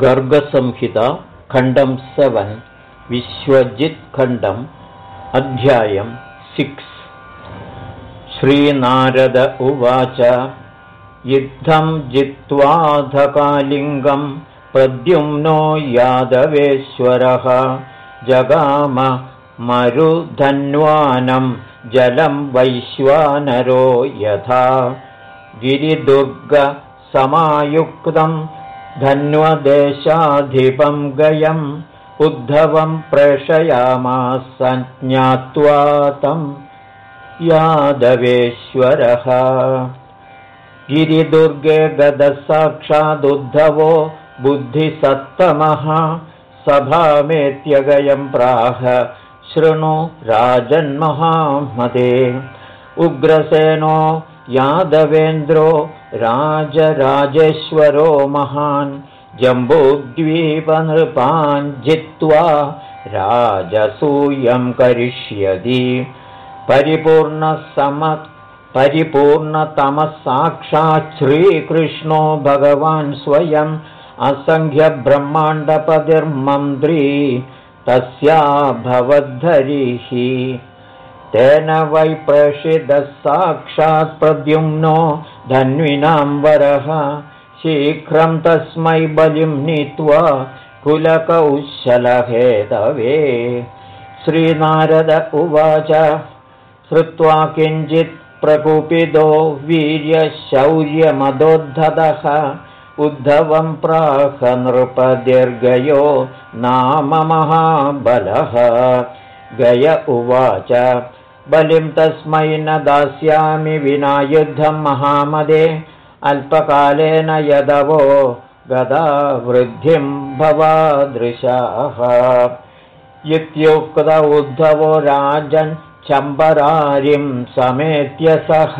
गर्गसंहिता खण्डं सेवन् विश्वजित्खण्डम् अध्यायं सिक्स्। श्रीनारद उवाच युद्धं जित्वाधकालिङ्गं प्रद्युम्नो यादवेश्वरः। जगाम मरुधन्वानं जलं वैश्वानरो यथा। गिरिदुर्गसमायुक्तं धन्वदेशाधिपं गयम् उद्धवं प्रेषयामास ज्ञात्वा तं यादवेश्वरः। गिरिदुर्गे गदसाक्षादुद्धवो बुद्धिसत्तमः। सभामेत्यगयं प्राह शृणु राजन्महामदे उग्रसेनो यादवेन्द्रो राजराजेश्वरो महान् जम्बूद्वीपनृपान् जित्वा राजसूयं करिष्यति। परिपूर्णसम परिपूर्णतमः साक्षात् श्रीकृष्णो भगवान् स्वयम् असङ्ख्यब्रह्माण्डपतिर्मन्त्री तस्या भवद्धरिः तेन वै प्रेषितः साक्षात् प्रद्युम्नो धन्विनां वरः। शीघ्रं तस्मै बलिं नीत्वा कुलकौशलहेतवे। श्रीनारद उवाच श्रुत्वा किञ्चित् प्रकुपितो वीर्यशौर्यमदोद्धतः। उद्धवं प्राह नृपदीर्घयो नाम महाबलः। गय उवाच बलिं तस्मै न दास्यामि विना युद्धं महामदे अल्पकालेन यदवो गदा वृद्धिं भवादृशाः। इत्युक्त उद्धवो राजन् चम्बरारिं समेत्य सः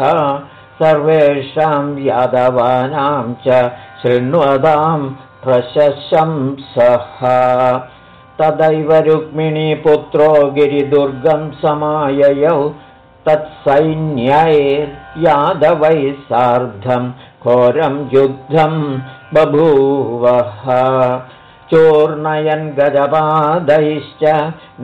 सर्वेषां यादवानां च शृण्वतां प्रशंसः तदैव रुक्मिणीपुत्रो गिरिदुर्गं समाययौ। तत्सैन्यैर्यादवैः सार्धं घोरं युद्धं बभूवः। चोर्णयन् गजपादैश्च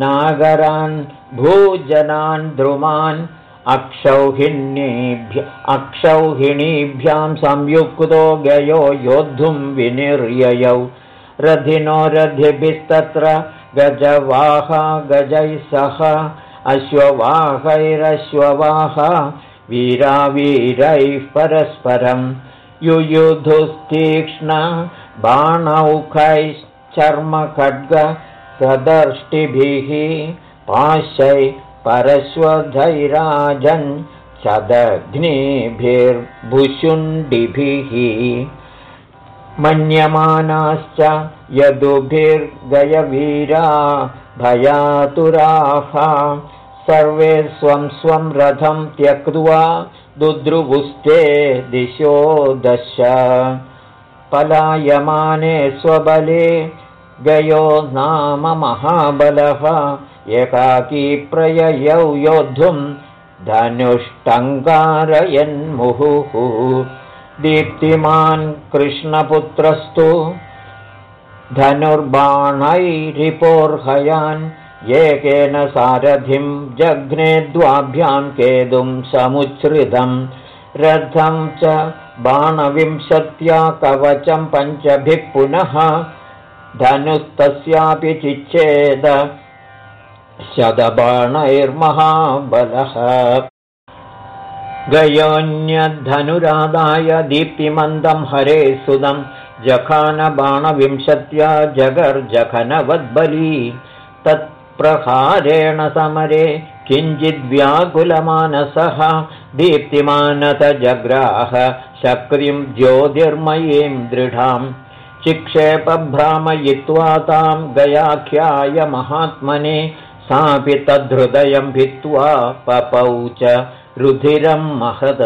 नागरान् भूजनान् द्रुमान् अक्षौहिणीभ्य अक्षौहिणीभ्यां संयुक्तो गयो योद्धुं विनिर्ययौ रथिनो रथिभिस्तत्र गजवाहा गजैः सह अश्ववाहैरश्ववाह वीरावीरैः परस्परं युयुधुस्तीक्ष्ण बाणौखैश्चर्मखड्गदर्ष्टिभिः पाशै परश्वधैराजन् चदग्निभिर्भुषुण्डिभिः मन्यमानाश्च यदुभिर्गयवीरा भयातुराः सर्वे स्वं स्वं रथं त्यक्त्वा दुद्रुवुस्ते दिशो दश। पलायमाने स्वबले गयो नाम महाबलः। एकाकी प्रययौ योद्धुं धनुष्टङ्गारयन्मुहुः दीप्तिमान् कृष्णपुत्रस्तु धनुर्बाणैरिपोर्हयान् एकेन सारथिं जघ्ने द्वाभ्यां केतुं समुच्छ्रितं रथं च बाणविंशत्या कवचं पञ्चभिः पुनः धनुस्तस्यापि चिच्छेद शतबाणैर्महाबलः गयोऽन्यधनुराधाय दीप्तिमन्दं हरे सुदं जखानबाणविंशत्या जगर्जखनवद्बली तत्प्रहारेण समरे किञ्चिद्व्याकुलमानसः दीप्तिमानतजग्राह शक्तिं ज्योतिर्मयीं दृढाम् चिक्षेपभ्रामयित्वा तां गयाख्याय महात्मने सापि तद्धृदयं भित्त्वा पपौ च रुधिरं महद।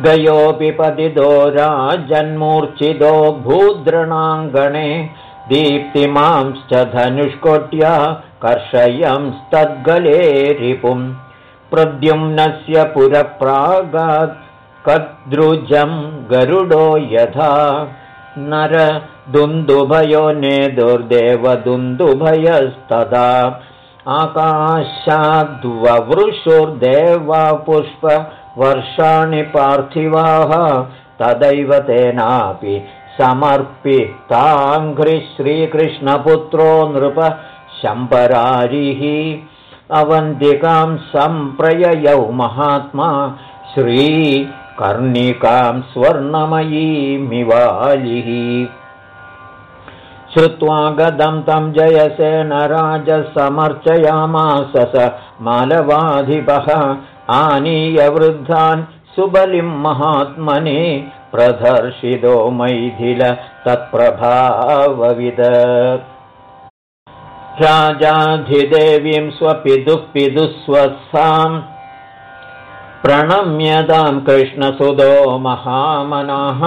गयोऽपि पतितो राजन्मूर्च्छितो भूद्रणाङ्गणे दीप्तिमांश्च धनुष्कोट्या कर्षयंस्तद्गले रिपुं प्रद्युम्नस्य पुरप्रागात् कद्रुजं गरुडो यथा। नरदुन्दुभयो नेदुर्देवदुन्दुभयस्तदा आकाशाद्ववृषुर्देवा पुष्पवर्षाणि पार्थिवाः तदैव तेनापि समर्पिताङ्घ्रिश्रीकृष्णपुत्रो नृप शम्परारिः अवन्तिकां सम्प्रययौ महात्मा श्रीकर्णिकां स्वर्णमयीमिवालिः श्रुत्वा गदं तं जयसेन राजसमर्चयामास स मालवाधिपः आनीय वृद्धान् सुबलिं महात्मने प्रदर्शितो मैथिल तत्प्रभावविद। राजाधिदेवीं स्वपितुः पितुस्वत्साम् प्रणम्यतां कृष्णसुदो महामनाः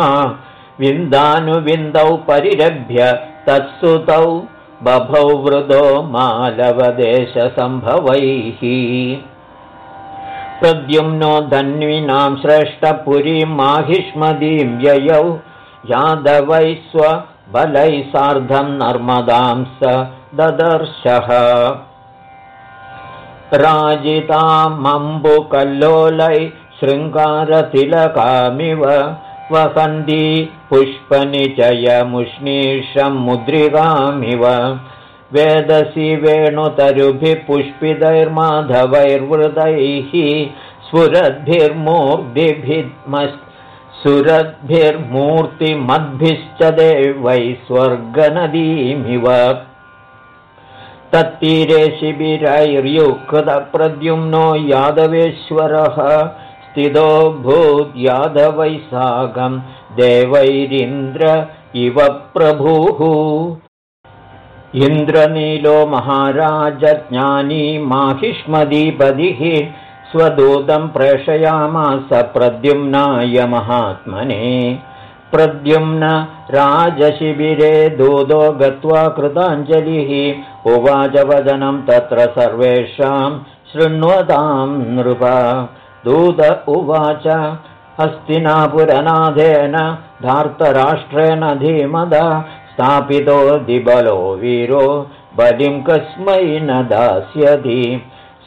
विन्दानुविन्दौ परिरभ्य तत्सुतौ बभौ वृदो मालवदेशसम्भवैः। प्रद्युम्नो धन्विनां श्रेष्ठपुरीं माहिष्मदीं ययौ यादवैः स्वबलैः सार्धं नर्मदां स ददर्शः। राजितामम्बुकल्लोलै शृङ्गारतिलकामिव पुष्पनिचयमुष्णीषं मुद्रिकामिव वेदसि वेणुतरुभिः पुष्पितैर्माधवैर्वृतैः सुरद्भिर्मूर्तिमद्भिश्च देवैः स्वर्गनदीमिव। तत्तीरे शिबिरैर्युक्तप्रद्युम्नो यादवेश्वरः स्थितो भूद्यादवै साकं देवैरिन्द्र इव प्रभुः। इन्द्रनीलो महाराजज्ञानी माहिष्मदीपदिः स्वदूतं प्रेषयामास प्रद्युम्नाय महात्मने। प्रद्युम्न राजशिबिरे दूतो गत्वा कृताञ्जलिः। उवाचवदनं तत्र सर्वेषां शृण्वतां नृप दूत उवाच हस्तिनापुरनाथेन धार्तराष्ट्रेण धीमद स्थापितो दिबलो वीरो बलिं कस्मै न दास्यति।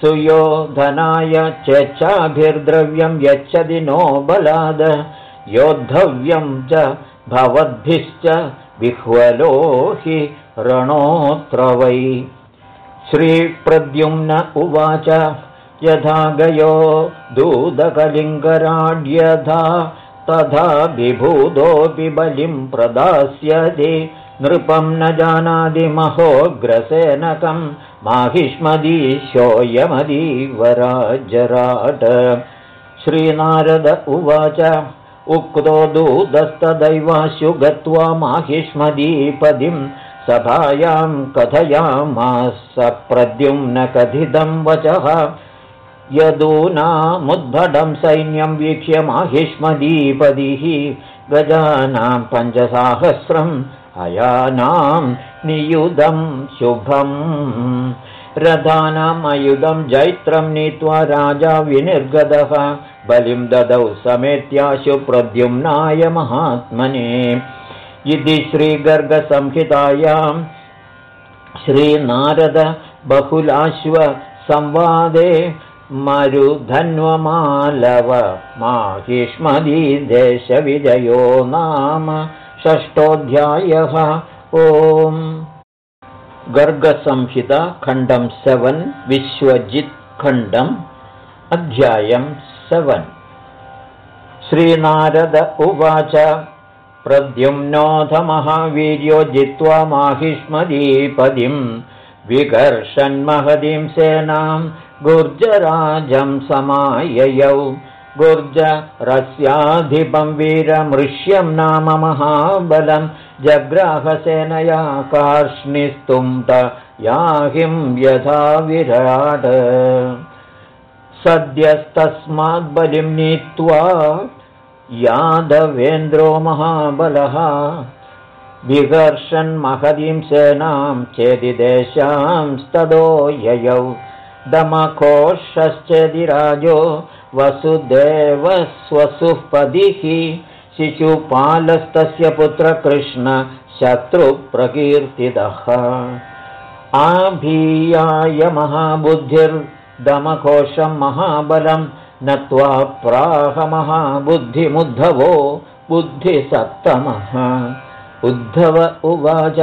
सुयोधनाय चेच्छाभिर्द्रव्यं यच्छति नो बलाद योद्धव्यं च भवद्भिश्च विह्वलो हि रणोऽत्र वै। श्रीप्रद्युम्न उवाच यथा गयो दूदकलिङ्गराड्यथा तथा विभूतोऽपि बलिं प्रदास्यति। नृपं न जानादिमहोग्रसेनकं माहिष्मदीशोऽयमदीवराजराट श्रीनारद उवाच उक्तो दूतस्तदैवाशु गत्वा माहिष्मदीपदिं सभायां कथयामास प्रद्युम्न कथितं वचः यदूनामुद्भटं सैन्यं वीक्ष्य माहिष्मदीपदिः गजानां पञ्चसाहस्रम् अयानां नियुधं शुभम् रथानामयुधं जैत्रं नीत्वा राजा विनिर्गतः। बलिं ददौ समेत्याशु प्रद्युम्नाय महात्मने। इति श्रीगर्गसंहितायां श्रीनारद मरुधन्वमालव माहिष्मदीदेशविजयो नाम षष्ठोऽध्यायः। ओम्। गर्गसंहिता खण्डं सेवन् विश्वजित्खण्डम् अध्यायं सेवन्। श्रीनारद उवाच प्रद्युम्नोऽधमहावीर्यो जित्वा माहिष्मदीपदिं विकर्षन्महदीं सेनां गुर्जराजं समाययौ। गुर्जरस्याधिपं वीरमृष्यं नाम महाबलं। जग्राहसेनया कार्ष्णिस्तुं याहिं यथा विराट। सद्यस्तस्माद्बलिं नीत्वा यादवेन्द्रो महाबलः। विकर्षन्महदीं सेनां चेदिदेशांस्तदो ययौ दमकोशश्चेदिराजो वसुदेवस्वसुः पदिः शिशुपालस्तस्य पुत्रकृष्ण शत्रुप्रकीर्तितः। आभीयाय महाबुद्धिर्दमकोशं महाबलं नत्वा प्राहमहाबुद्धिमुद्धवो बुद्धिसत्तमः। उद्धव उवाच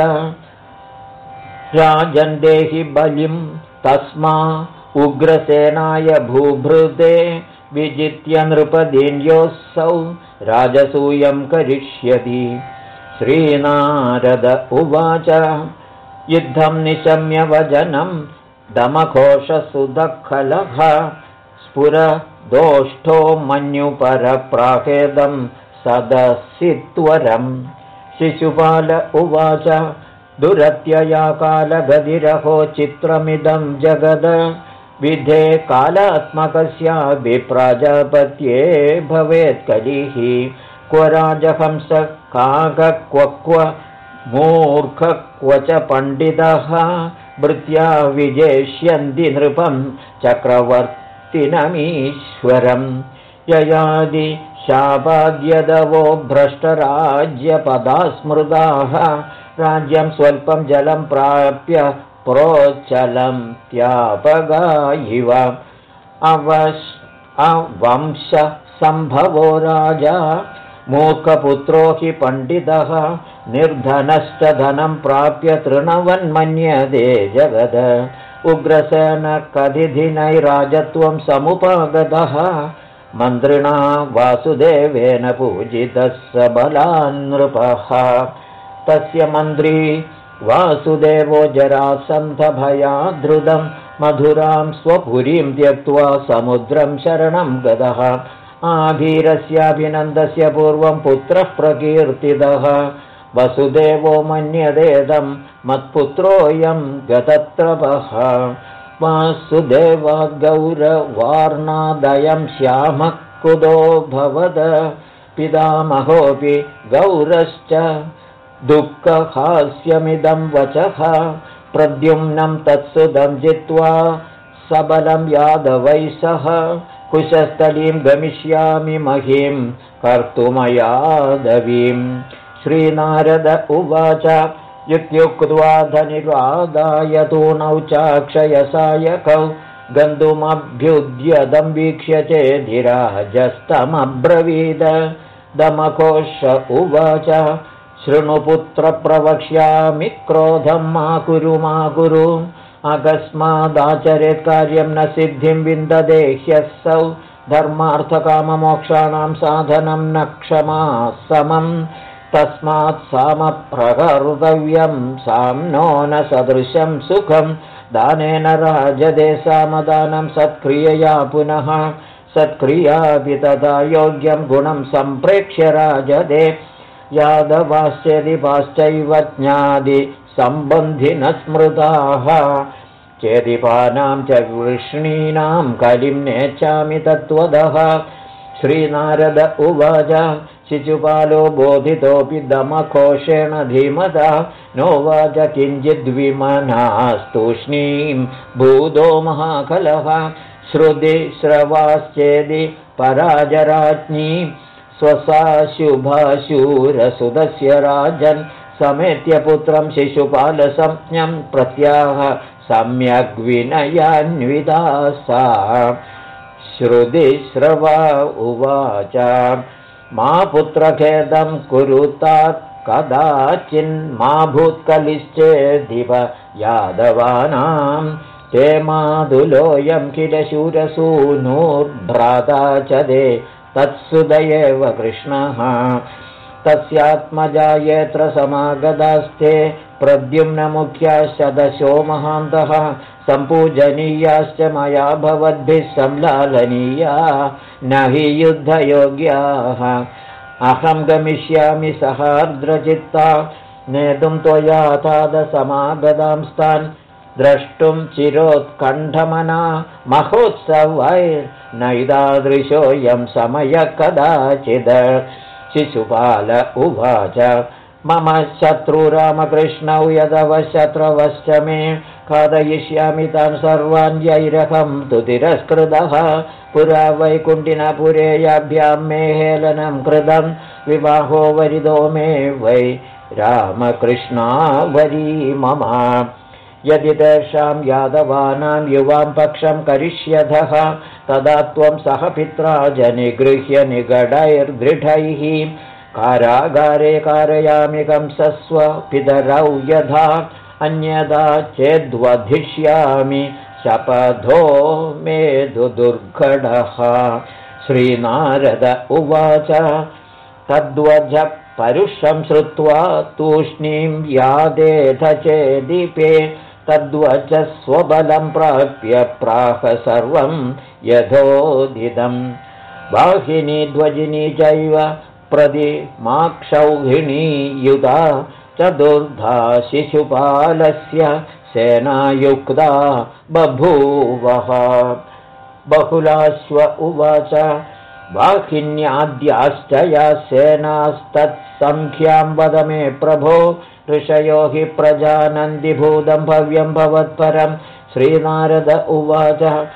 राजन्देहि बलिं तस्मा उग्रसेनाय भूभृते विजित्य नृपदीन्योऽसौ राजसूयं करिष्यति। श्रीनारद उवाच युद्धं निशम्य वजनं दमघोषसुदखलः स्फुरदोष्ठो मन्युपरप्राहेदं सदसित्वरं। शिशुपाल उवाच दुरत्यया कालगदिरहो चित्रमिदं जगद। विधे कालात्मकस्याभिप्राजापत्ये भवेत् कलिः। क्व राजहंस काकक्व क्व मूर्ख क्व च पण्डितः। भृत्या विजेष्यन्ति नृपं चक्रवर्तिनमीश्वरं ययादि शापाद्यदवो भ्रष्टराज्यपदा स्मृताः राज्यं स्वल्पं जलं प्राप्य प्रोच्चलं त्यापगा इव अवश् अवंशसम्भवो राजा मूर्खपुत्रो हि पण्डितः निर्धनश्च धनं प्राप्य तृणवन्मन्यते जगद। उग्रसेन कथिधिनैराजत्वं समुपगतः मन्त्रिणा वासुदेवेन पूजितः स बलान्नृपः तस्य मन्त्री वासुदेवो जरासन्धभयाधृतं मधुरां स्वपुरीं त्यक्त्वा समुद्रं शरणं गतः। आभीरस्याभिनन्दस्य पूर्वं पुत्रः प्रकीर्तितः। वसुदेवो मन्यदेदं मत्पुत्रोऽयं गतत्रपः। वासुदेवाद्गौरवार्णादयं श्यामः कुदो भवद। पितामहोऽपि गौरश्च दुःखहास्यमिदं वचः प्रद्युम्नं तत्सुदं जित्वा सबलं यादवै सह कुशस्थलीं गमिष्यामि महीं कर्तुमयादवीम् श्रीनारद उवाच इत्युक्त्वा धनिर्वादाय तूणौ चाक्षयसायकौ गन्तुमभ्युद्यदं वीक्ष्य चेधिराजस्तमब्रवीद दमकोश उवाच शृणुपुत्र प्रवक्ष्यामि क्रोधं मा कुरु मा कुरु। अकस्मादाचरेत् कार्यं न सिद्धिं विन्ददेह्यसौ धर्मार्थकाममोक्षाणां साधनं न क्षमा समम् तस्मात् सामप्रकर्तव्यं साम्नो न सदृशं सुखं। दानेन राजदे सामदानं सत्क्रियया पुनः। सत्क्रियापि तदा योग्यं गुणं सम्प्रेक्ष्य राजदे यादवाश्चेदिपाश्चैव ज्ञादिसम्बन्धिनः स्मृताः चेदिपानां च वृष्णीनां कलिं नेच्छामि तत्त्वदः। श्रीनारद उवाच शिशुपालो बोधितोऽपि दमकोशेण धीमता। नोवाच किञ्चिद्विमनास्तूष्णीं भूतो महाकलः श्रुतिश्रवाश्चेदि पराजराज्ञी स्वसाशुभाशूरसुदस्य राजन् समेत्य पुत्रं शिशुपालसंज्ञं प्रत्याह सम्यग्विनयान्विता सा श्रुतिश्रवा उवाच मा पुत्रखेदं कुरुतात् कदाचिन्मा भूत्कलिश्चेदिव यादवानां। ते माधुलोऽयं किल शूरसूनूर्भ्राता च दे तत्सुदयेव कृष्णः। तस्यात्मजा यत्र समागतास्ते प्रद्युम्नमुख्याश्च दशो महान्तः सम्पूजनीयाश्च मया भवद्भिः संलालनीया न हि युद्धयोग्याः। अहं गमिष्यामि सहार्द्रचित्ता नेतुं त्वया तादसमागतांस्तान् द्रष्टुं चिरोत्कण्ठमना महोत्सवैर्नैदादृशोऽयं समयः कदाचिद्। शिशुपाल उवाच मम शत्रुरामकृष्णौ यदव शत्रवश्च मे खादयिष्यामि तान् सर्वान् जैरहं तु तिरस्कृतः पुरा वैकुण्ठिनपुरेयाभ्यां मे हेलनं कृतं। विवाहो वरिदो मे वै रामकृष्णा वरी मम यदि तेषां यादवानां युवां पक्षं करिष्यधः तदा त्वं सह पित्रा जनिगृह्य निगडैर्दृढैः। कारागारे कारयामि कंसस्व पितरौ यथा अन्यदा चेद्वधिष्यामि शपथो दुर्घटः श्रीनारद उवाच तद्वज परुषं श्रुत्वा तूष्णीं यादेध चेदीपे तद्वच स्वबलं प्राप्य प्राह सर्वं यथोदिदम् वाहिनी ध्वजिनी चैव प्रतिमाक्षौहिणी युधा चतुर्धा शिशुपालस्य सेनायुक्ता बभूवः। बहुलाश्व उवाच वाहिन्याद्याश्च या सेनास्तत्सङ्ख्यां वद मे प्रभो। ऋषयो हि प्रजानन्दिभूतं भव्यं भवत्परं। श्रीनारद उवाच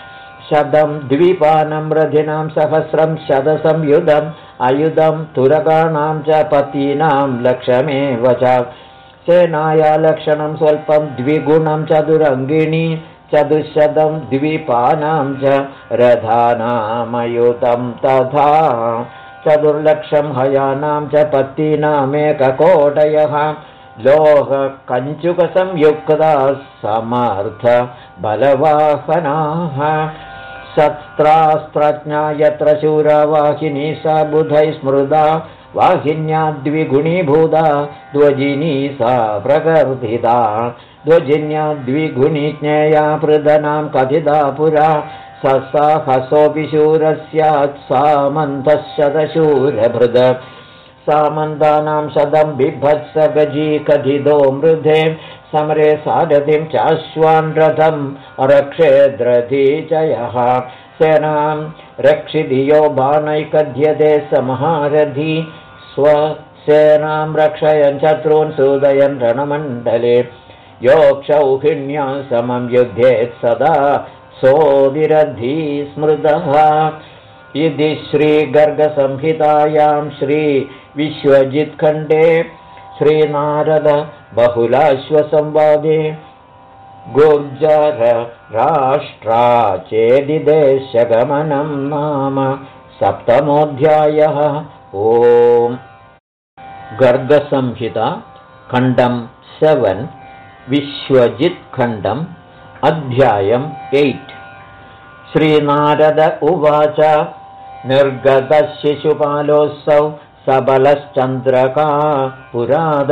शतं द्विपानं रथिनां सहस्रं शतसंयुधम् अयुधं तुरकाणां च पतीनां लक्षमेव च। सेनाया लक्षणं स्वल्पं द्विगुणं चतुरङ्गिणी चतुश्शतं द्वीपानां च रथानामयुतं तथा चतुर्लक्षं हयानां च पत्तीनामेककोटयः लोहकञ्चुकसंयुक्ताः समर्थ बलवाहनाः शस्त्रास्त्रज्ञा यत्र शूरवाहिनी सा बुधैः स्मृदा वाहिन्या द्विगुणीभूता ध्वजिनी सा प्रकर्तिता ध्वजिन्या द्विगुणी ज्ञेया पृदनां कथिता पुरा। ससाहसोऽपि शूरस्यात् सामन्तः शतशूरभृद। सामन्तानां शतं बिभत्स गजी कथितो मृधे। समरे सारथिं चाश्वान् रथम् रक्षेद्रधीचयः सेनां रक्षिधियो बाणैकध्यते समहारथी। स्वसेनां रक्षयन् शत्रून् सूदयन् रणमण्डले योक्षौहिण्या समं युध्येत् सदा सोऽविरधी स्मृतः। इति श्रीगर्गसंहितायां श्रीविश्वजित्खण्डे श्रीनारद बहुलाश्वसंवादे गुर्जर राष्ट्रा चेदिदेशगमनं नाम सप्तमोऽध्यायः। ॐ गर्गसंहिता खण्डं सेवन् विश्वजित्खण्डम् अध्यायम् एय्ट्। श्रीनारद उवाच निर्गतशिशुपालोऽसौ सबलश्चन्द्रका पुराद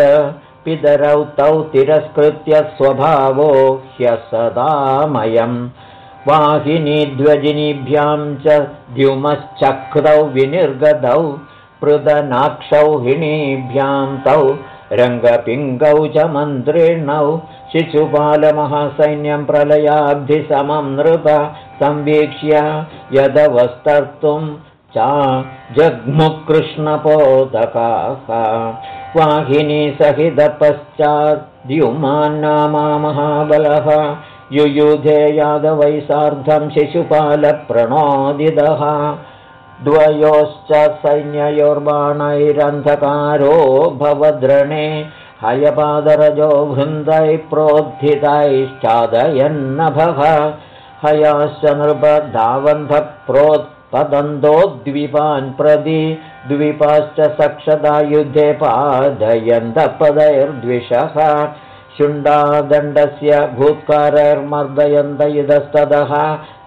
पितरौ तौ तिरस्कृत्य स्वभावो ह्यसदामयम्। वाहिनीध्वजिनीभ्यां च द्युमश्चक्रौ विनिर्गतौ पृदनाक्षौहिणीभ्यां तौ रङ्गपिङ्गौ च मन्त्रिणौ शिशुपालमहासैन्यं प्रलयाब्धिसमं नृप संवीक्ष्य यदवस्तर्तुं चा जग्मुकृष्णपोदकाः वाहिनी सहितपश्चाद्युमान्नामा महाबलः युयुधे यादवै सार्धं शिशुपालप्रणोदितः द्वयोश्च सैन्ययोर्बाणैरन्धकारो भवद्रणे हयपादरजो वृन्दै प्रोद्धितैश्चादयन्नभः हयाश्च नृपधावन्धः प्रोत्पदन्तोद्वीपान् प्रति द्वीपाश्च सक्षता युद्धे पादयन्तपदैर्द्विषः शुण्डादण्डस्य भूत्कारैर्मर्दयन्त इदस्ततः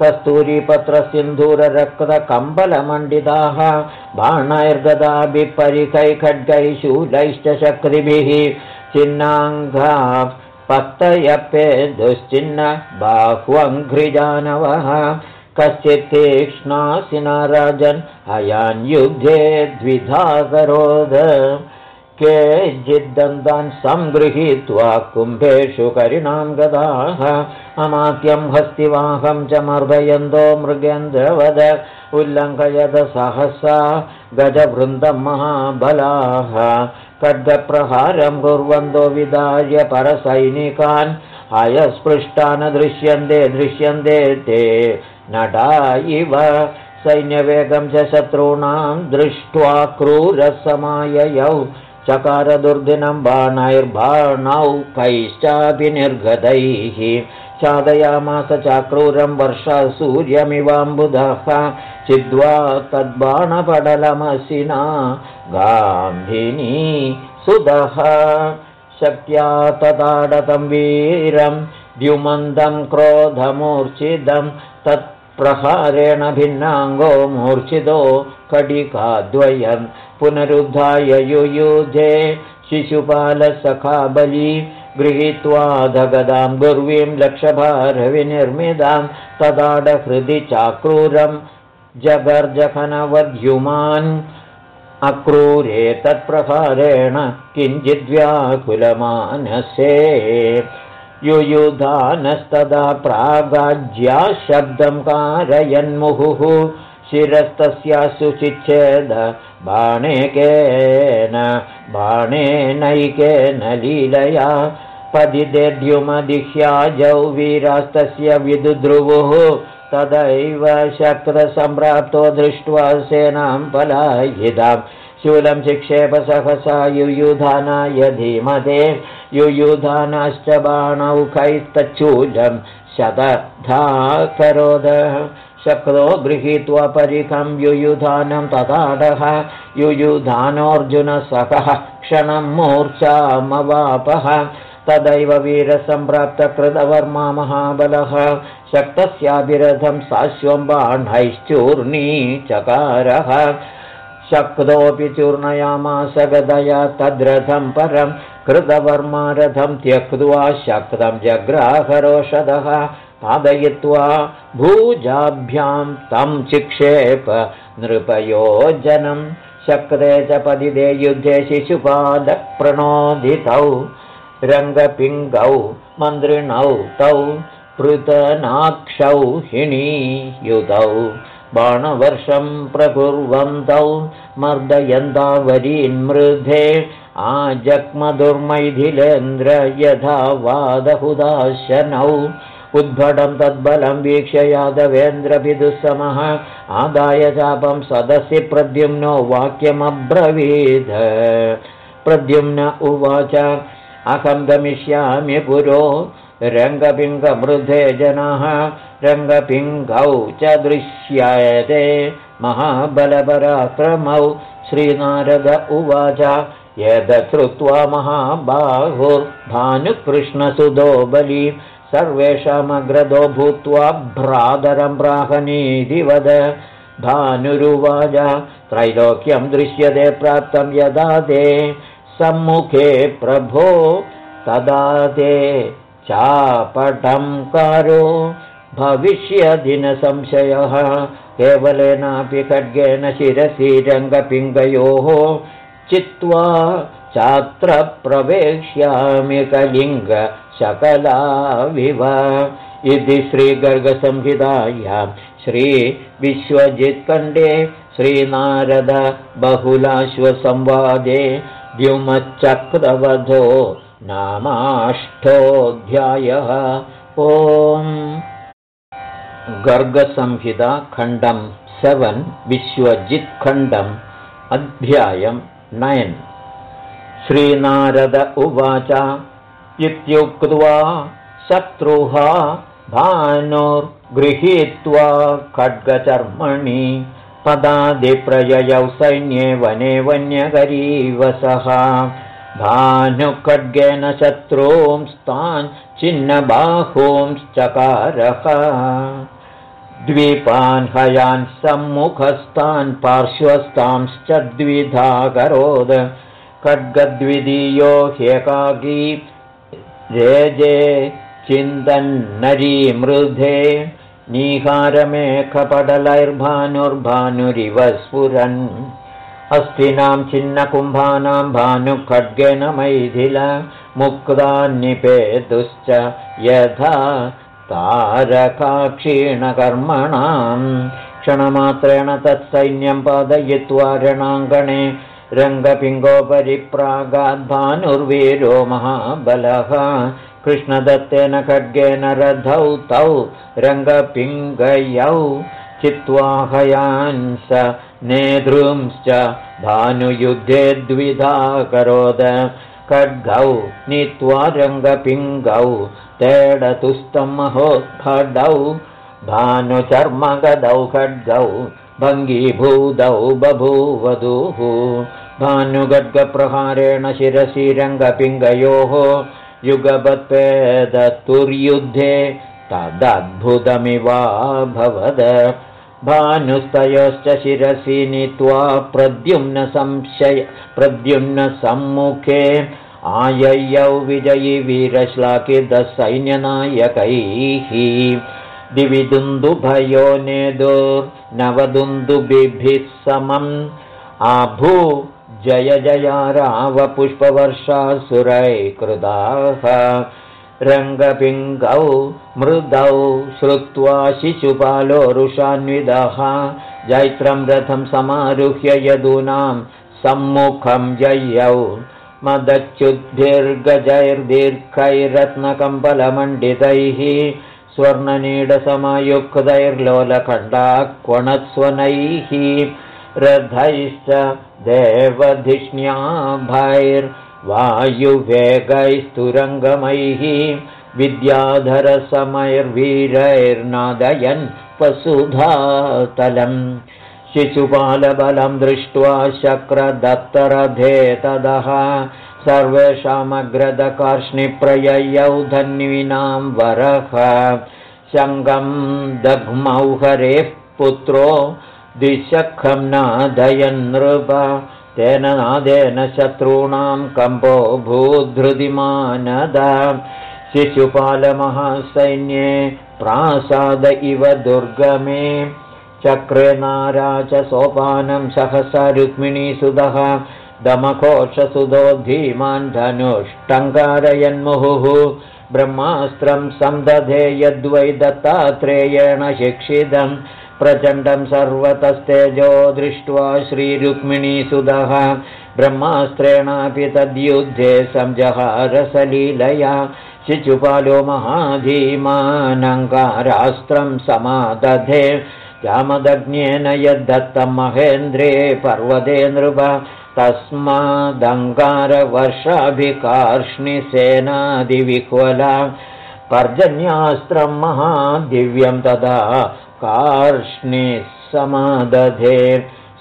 कस्तूरीपत्रसिन्धूररक्तकम्बलमण्डिताः बाणैर्गदाभिः परिखैः खड्गैः शूलैश्च शक्तिभिः चिन्नाङ्घा पत्तयपे दुश्चिन्न बाह्वङ्घ्रिजानवः कश्चित् तीक्ष्णासिना राजन् युद्धे द्विधा करोद केचिद्दन्तान् सङ्गृहीत्वा कुम्भेषु करिणां गदाः। अमात्यं हस्तिवाहं च मर्दयन्तो मृगेन्द्रवद। उल्लङ्घयत सहसा गजवृन्दं महाबलाः। खड्गप्रहारं कुर्वन्तो विदाय परसैनिकान्। अयस्पृष्टा दृश्यन्ते दृश्यन्ते ते नटा इव। सैन्यवेगं च शत्रूणां दृष्ट्वा क्रूरसमाययौ चकारदुर्दिनं बाणैर्बाणौ कैश्चापि निर्गतैः। चादयामास चाक्रूरं वर्षा सूर्यमिवाम्बुधः चिद्वा तद्बाणपडलमसिना गान्धिनी सुदः शक्त्या तदाडतं वीरं द्युमन्दं क्रोधमूर्च्छिदं तत् प्रहारेण भिन्नाङ्गो मूर्छितो कटिकाद्वयम् पुनरुद्धाय युयुधे शिशुपालसखाबली गृहीत्वा धगदां गुर्वीं लक्षभारविनिर्मितां तदाडहृदि चाक्रूरं जगर्जखनवद्युमान् अक्रूरे तत्प्रहारेण किञ्चिद्व्याकुलमानसे युयुधानस्तदा प्रागाज्या शब्दं कारयन्मुहुः। शिरस्तस्यासु चिच्छेद बाणेकेन बाणेनैकेन लीलया। पदिदेद्युमदिह्याजौ वीरास्तस्य विदुद्रुवुः। तदैव शक्रसम्प्राप्तो दृष्ट्वा सेनां पलायिताम् शूलं शिक्षेप सहसा युयुधानाय धीमते। युयुधानाश्च बाणौखैस्तच्छूलं शतधा करोद गृहीत्वा परिखं युयुधानं तताडः युयुधानोऽर्जुनसखः क्षणं मूर्च्छामवापः तदैव वीरसम्प्राप्तकृतवर्मा महाबलः शक्तस्याभिरथं साश्वं बाणैश्चूर्णी चकारः शक्तोऽपि चूर्णयामास गदया तद्रथं परं कृतवर्मारथं त्यक्त्वा शक्तं जग्राहरोषधः पादयित्वा भूजाभ्यां तं चिक्षेप नृपयोजनं। शक्रे च पदिदे युद्धे शिशुपादप्रणोदितौ। रङ्गपिङ्गौ मन्त्रिणौ तौ पृतनाक्षौ हिणीयुतौ बाणवर्षं प्रकुर्वन्तौ मर्दयन्तावरीन्मृधे आजग्मदुर्मैथिलेन्द्र यथा वादहुदाशनौ। उद्भटं तद्बलं वीक्ष्य यादवेन्द्रभिदुःसमः। आदाय चापं सदसि प्रद्युम्नो वाक्यमब्रवीद। प्रद्युम्न उवाच अहं गमिष्यामि पुरो रङ्गपिङ्गमृधे जनाः रङ्गपिङ्गौ च दृश्यते महाबलपराक्रमौ। श्रीनारद उवाच यदश्रुत्वा महाबाहुर्भानुकृष्णसुधो बली सर्वेषामग्रदो भूत्वा भ्रातरं प्राहनीतिवद भानुरुवाच त्रैलोक्यं दृश्यते प्राप्तं यदा ते सम्मुखे प्रभो तदा ते चापटं कारो भविष्यदिनसंशयः। केवलेनापि खड्गेन शिरसि रङ्गपिङ्गयोः चित्वा चात्र प्रवेक्ष्यामि कलिङ्ग शकलाविव इति श्रीगर्गसंहितायां श्रीविश्वजित्कण्डे श्रीनारद बहुलाश्वसंवादे द्युमच्चक्रवधो नामाष्टोऽध्यायः। ॐ। गर्गसंहिता खण्डं सेवन् विश्वजित्खण्डम् अध्यायं नयन् श्रीनारद उवाच इत्युक्त्वा शत्रुः भानुर्गृहीत्वा खड्गचर्मणि पदादिप्रययौ सैन्ये वने वन्यगरीवसः भानुखड्गेन शत्रूंस्तान् छिन्नबाहूंश्चकारः द्वीपान् हयान् सम्मुखस्तान् पार्श्वस्थांश्च द्विधाकरोद खड्गद्वितीयो ह्यकाकी रेजे चिन्तन्नरी मृधे नीहारमेखपटलैर्भानुर्भानुरिव स्फुरन् अस्थिनां छिन्नकुम्भानां भानुखड्गेन मैथिल मुक्तान्निपेतुश्च यथा तारकाक्षीणकर्मणां क्षणमात्रेण तत्सैन्यं पादयित्वा रणाङ्गणे रङ्गपिङ्गोपरि प्रागाद्भानुर्वीरो महाबलः कृष्णदत्तेन खड्गेन रथौ तौ रङ्गपिङ्गयौ चित्वाहयान् स नेतृंश्च भानुयुद्धे द्विधा करोद। खड्गौ नीत्वा रङ्गपिङ्गौ तेडतुस्तमहोत्खडौ भानुचर्मगदौ खड्गौ भङ्गीभूतौ बभूवधूः। भानुगड्गप्रहारेण शिरसि रङ्गपिङ्गयोः। युगपत्पेदतुर्युद्धे तदद्भुतमिवाभवद भानुस्तयोश्च शिरसि नीत्वा प्रद्युम्नसंशय प्रद्युम्नसम्मुखे आयय्यौ विजयी वीरश्लाकिदसैन्यनायकैः दिविदुन्दुभयो नेदुर्नवदुन्दुबिभिः समम्। आभू जय जया रावपुष्पवर्षासुरैकृदाः रङ्गपिङ्गौ मृदौ श्रुत्वा शिशुपालोरुषान्विदः। जैत्रं रथं समारुह्य यदूनां सम्मुखं जय्यौ। मदच्युद्भिर्गजैर्दीर्घैरत्नकम्बलमण्डितैः स्वर्णनीडसमयुक्तैर्लोलखण्डाक्वणस्वनैः रथैश्च देवधिष्ण्याभैर्वायुवेगैस्तुरङ्गमैः विद्याधरसमैर्वीरैर्नादयन् वसुधातलम्। शिशुपालबलं दृष्ट्वा शक्रदत्तरभे तदः सर्वेषामग्रदकार्ष्णिप्रययौ धन्वीनां वरः। शङ्गं दग्मौहरेः पुत्रो द्विशखं नादयन्नृप तेन नादेन शत्रूणां कम्पो भूधृतिमानद। शिशुपालमहासैन्ये प्रासाद इव दुर्गमे। चक्रे नारा च सोपानं सहसा रुक्मिणीसुधः। दमघोषसुधो धीमान् धनुष्टङ्कारयन्मुहुः। ब्रह्मास्त्रं सन्दधे यद्वै दत्तात्रेयेण शिक्षितम् प्रचण्डं सर्वतस्तेजो दृष्ट्वा श्रीरुक्मिणीसुधः ब्रह्मास्त्रेणापि तद्युद्धे संजहारसलीलया शिशुपालो महाधीमानङ्गारास्त्रं समादधे यामदग्न्येन यद्दत्तं महेन्द्रे पर्वते नृप तस्मादङ्गारवर्षाभिकार्ष्णिसेनादिविह्वला पर्जन्यास्त्रं महादिव्यं तदा कार्ष्णिसमादधे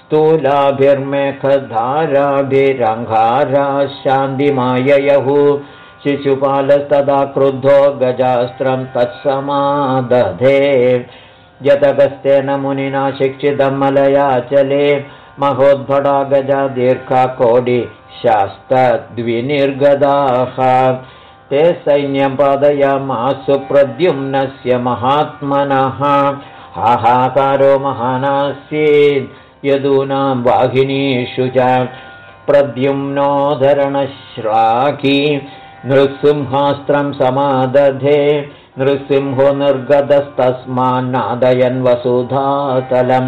स्थूलाभिर्मेघधाराभिरङ्गाराः शान्तिमाययः शिशुपालस्तदा क्रुद्धो गजास्त्रं तत्समादधे। यतगस्तेन मुनिना शिक्षितं मलयाचले महोद्भटा गजा दीर्घाकोडि शास्तद्विनिर्गदाः ते सैन्यं पादयामासु प्रद्युम्नस्य महात्मनः हाहाकारो महानासीत् यदूनां वाहिनीषु च प्रद्युम्नोधरणश्राकी नृसिंहास्त्रं समादधे नृसिंहो निर्गतस्तस्मान्नादयन् वसुधातलं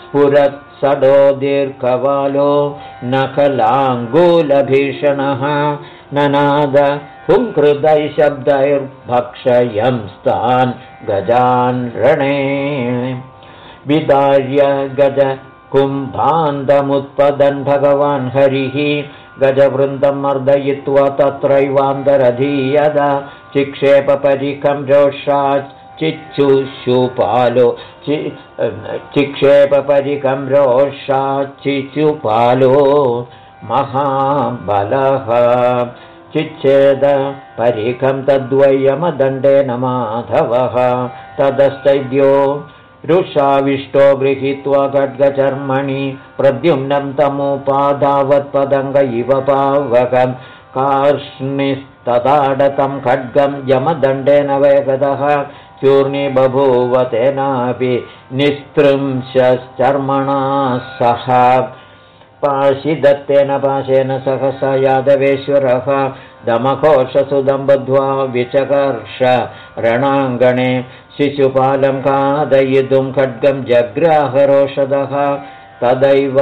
स्फुरत्सडो दीर्घवालो नखलाङ्गूलभीषणः ननाद हुङ्कृतैशब्दैर्भक्षयंस्तान् गजान् रणे। विदार्य गज कुम्भान्तमुत्पदन् भगवान् हरिः। गजवृन्दं मर्दयित्वा तत्रैवान्तरधीयद। चिक्षेपपरिखं रोषाच्चिच्छुशुपालो चिक्षेपपरिखं रोषाच्चिचुपालो महाबलः चिच्छेद। परिखं तद्वयमदण्डेन माधवः। तदश्चैद्यो रुषाविष्टो गृहीत्वा खड्गचर्मणि प्रद्युम्नं तमुपाधावत्पदङ्ग इव पावकं कार्ष्णिस्तदाडतं खड्गं यमदण्डेन वेगतः चूर्णी बभूव तेनापि निस्तृंशश्चर्मणा सह पाशिदत्तेन पाशेन सहसा यादवेश्वरः दमघोषसुदं बद्ध्वा विचकर्ष रणाङ्गणे शिशुपालं खादयितुं खड्गं जग्राहरोषधः तदैव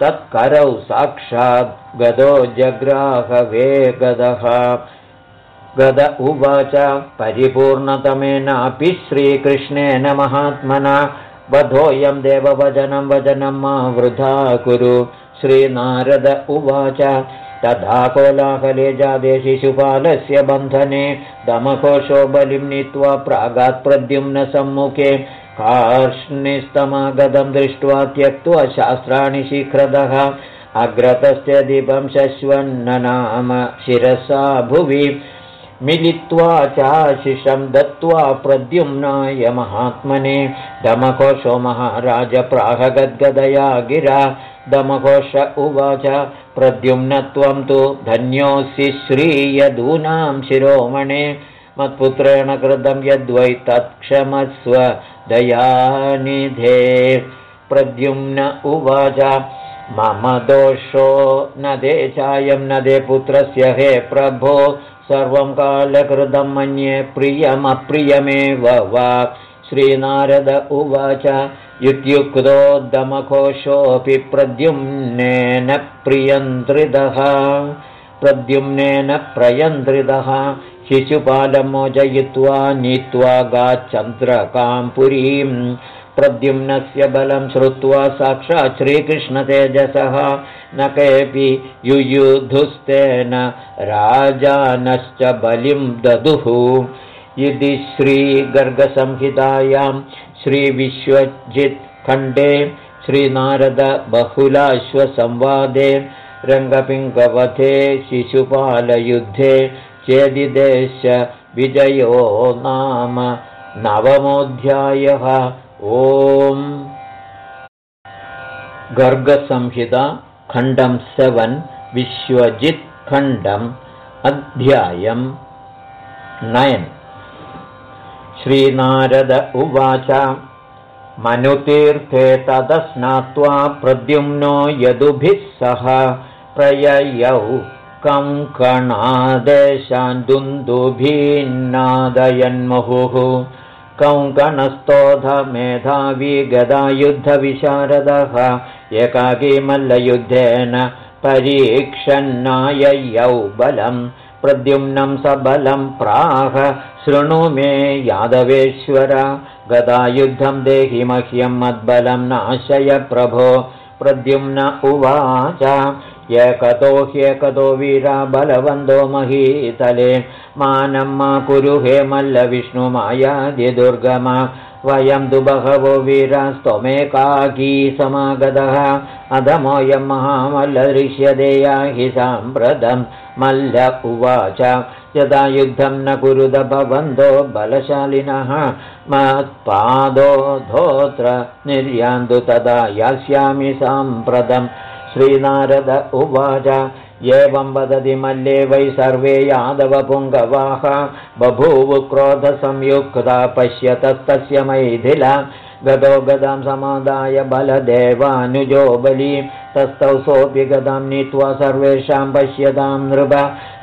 तत्करौ साक्षात् गदो जग्राहवेगदः। गद उवाच परिपूर्णतमेनापि श्रीकृष्णेन महात्मना वधोऽयं देववचनं वचनं मा वृथा कुरु श्रीनारद उवाच। तथा कोलाहले जादे शिशुपालस्य बन्धने दमकोशो बलिं नीत्वा प्रागात्प्रद्युम्नसम्मुखे कार्ष्णिस्तमागतं दृष्ट्वा त्यक्त्वा शास्त्राणि शीघ्रतः अग्रतस्य दीपं शश्वन्न नाम शिरसा भुवि मिलित्वा चाशिषं दत्त्वा प्रद्युम्नाय महात्मने दमकोशो महाराज प्राहगद्गदया गिरा। दमघोष उवाच प्रद्युम्नत्वं तु धन्योऽसि श्रीयदूनां शिरोमणे। मत्पुत्रेण कृतं यद्वै तत्क्षमस्व दयानिधे। प्रद्युम्न उवाच मम दोषो न दे चायं न दे पुत्रस्य हे प्रभो सर्वं कालकृतं मन्ये प्रियमप्रियमेव वा। श्रीनारद उवाच इत्युक्तोद्दमकोशोऽपि प्रद्युम्नेन प्रियन्त्रिदः प्रद्युम्नेन प्रयन्त्रिदः शिशुपालं मोचयित्वा नीत्वा गाच्छन्द्रकां पुरीं प्रद्युम्नस्य बलं श्रुत्वा साक्षात् श्रीकृष्णतेजसः न केऽपि युयुधुस्तेन राजानश्च बलिं ददुः। इति श्रीगर्गसंहितायां श्रीविश्वजित्खण्डे श्रीनारदबहुलाश्वसंवादे रङ्गपिङ्गवधे शिशुपालयुद्धे चेदिदेश विजयो नाम नवमोऽध्यायः ओम् गर्गसंहिता खण्डं सेवन् विश्वजित्खण्डम् अध्यायम् नयन्। श्रीनारद उवाच मनुतीर्थे तदस्नात्वा प्रद्युम्नो यदुभिः सह प्रययौ कङ्कणस्तोधमेधावी गदायुद्धविशारदः एकाकी मल्लयुद्धेन परीक्षन्नाययौ बलम् प्रद्युम्नं सबलं प्राह शृणु मे यादवेश्वर। गदायुद्धं देहि मह्यं मद्बलं नाशय प्रभो प्रद्युम्न उवाच एकतो ह्येकतो वीरा बलवन्दो महीतले। मानं मा कुरु हे मल्लविष्णुमायादिदुर्गमा वयं तु बहवो वीरास्त्वमेकाकी समागतः। अधमोऽयं महामल्लदृश्यदेया हि साम्प्रतं। मल्ल उवाच यदा युद्धं न कुरुद भवन्तो बलशालिनः। मत्पादो धोत्र निर्यान्तु तदा यास्यामि साम्प्रतं श्रीनारद उवाच एवं वदति मल्ले वै सर्वे यादवपुङ्गवाः बभूव क्रोधसंयुक्ता पश्यतस्तस्य मैथिला गतो गदां समादाय बलदेवानुजो बली तस्थौ सोऽपि गदां नीत्वा सर्वेषां पश्यतां नृप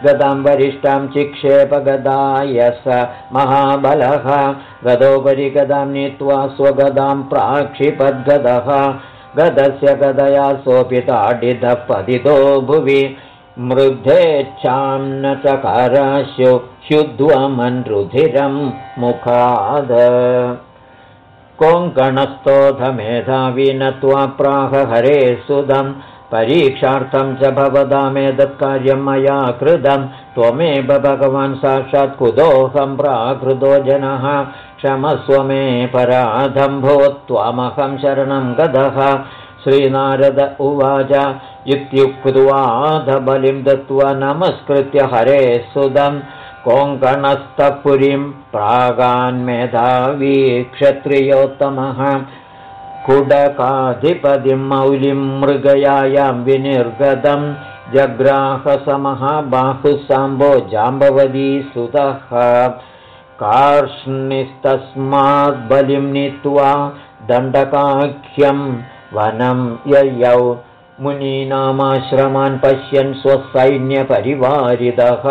गदां वरिष्ठां चिक्षेपगदाय स महाबलः गदोपरि गदां नीत्वा स्वगदां प्राक्षिपद्गदः गदस्य गदया सोऽपि ताडितः पतितो भुवि। मृद्धेच्छां न चकाराशु ह्युध्वमन्रुधिरं मुखाद। कोङ्कणस्तोधमेधावि नत्वा प्राह हरे सुदम् परीक्षार्थं च भवदामेतत्कार्यं मया कृतं। त्वमेव भगवान् साक्षात् कुतोऽहं प्राकृतो जनः। क्षमस्व मे पराधं भो त्वामहं शरणं गतः श्रीनारद उवाच इत्युक्त्वाधबलिं दत्त्वा नमस्कृत्य हरे सुदम्। कोङ्कणस्थपुरीं प्रागान्मेधावी क्षत्रियोत्तमः कुडकाधिपतिं मौलिं मृगयायां विनिर्गतं जग्राहसमहाबाहुसाम्बो जाम्बवदी सुतः कार्ष्णिस्तस्माद्बलिं नीत्वा दण्डकाख्यं वनं ययौ मुनीनामाश्रमान् पश्यन् स्वसैन्यपरिवारितः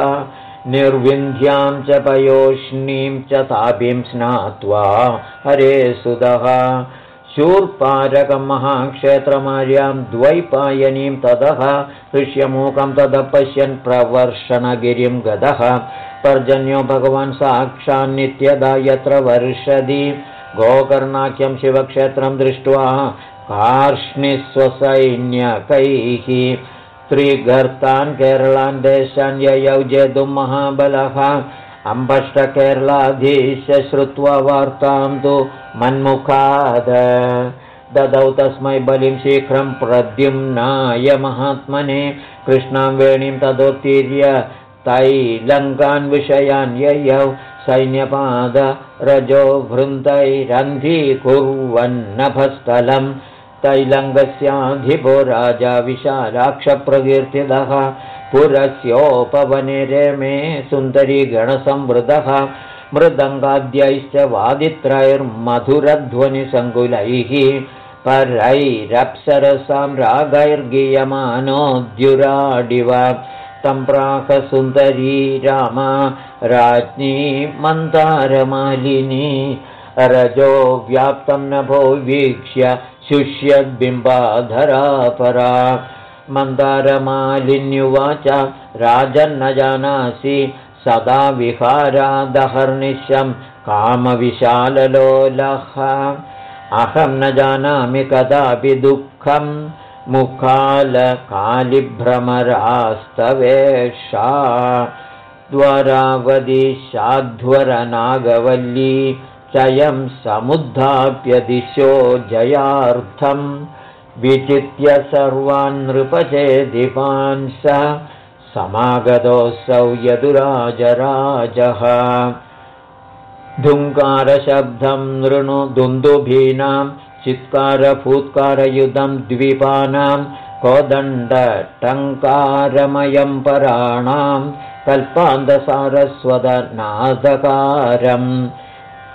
निर्विन्ध्यां च पयोष्णीं च ताभिं स्नात्वा हरे सुदः शूर्पारकं महाक्षेत्रमार्यां द्वैपायनीं ततः ऋष्यमूकं ततः पश्यन् प्रवर्षणगिरिं गतः पर्जन्यो भगवान् साक्षान्नित्यदा यत्र वर्षति। गोकर्णाख्यं शिवक्षेत्रं दृष्ट्वा कार्ष्णिस्वसैन्यकैः। त्रिगर्तान् केरलान् देशान् ययौ जेतुं महाबलः अम्बष्टकेरलाधीश श्रुत्वा वार्तां तु मन्मुखाद। ददौ तस्मै बलिं शीघ्रं प्रद्युम्नाय महात्मने कृष्णां वेणीं तदोत्तीर्य तैलङ्कान् विषयान् ययौ सैन्यपाद रजो वृन्दैरन्धीकुर्वन्नभस्थलम् तैलङ्गस्याधिपो राजा विशालाक्षप्रकीर्तितः पुरस्योपवने रेमे सुन्दरीगणसंवृतः मृदङ्गाद्यैश्च वादित्रैर्मधुरध्वनिसङ्कुलैः। परैरप्सरसां रागैर्गीयमानोद्युराडिव। तं प्राकसुन्दरी रामा राज्ञी मन्दारमालिनी। रजो व्याप्तं नभो वीक्ष्य शुष्यद्बिम्बाधरा परा मन्दारमालिन्युवाच राजन्न जानासि सदा विहारादहर्निशं कामविशाललोलः। अहं न जानामि कदापि दुःखं मुखालकालिभ्रमरास्तवेषा। द्वारावदिशाध्वरनागवल्ली चयं समुद्धाप्य दिशो जयार्थं विचित्य सर्वान् नृपचेदिपान् स समागतोऽसौ यदुराजराजः। धुङ्कारशब्दं नृणु दुन्दुभीनां चित्कारफूत्कारयुधं द्वीपानां कोदण्डटङ्कारमयं पराणां कल्पान्तसारस्वतनादकारम्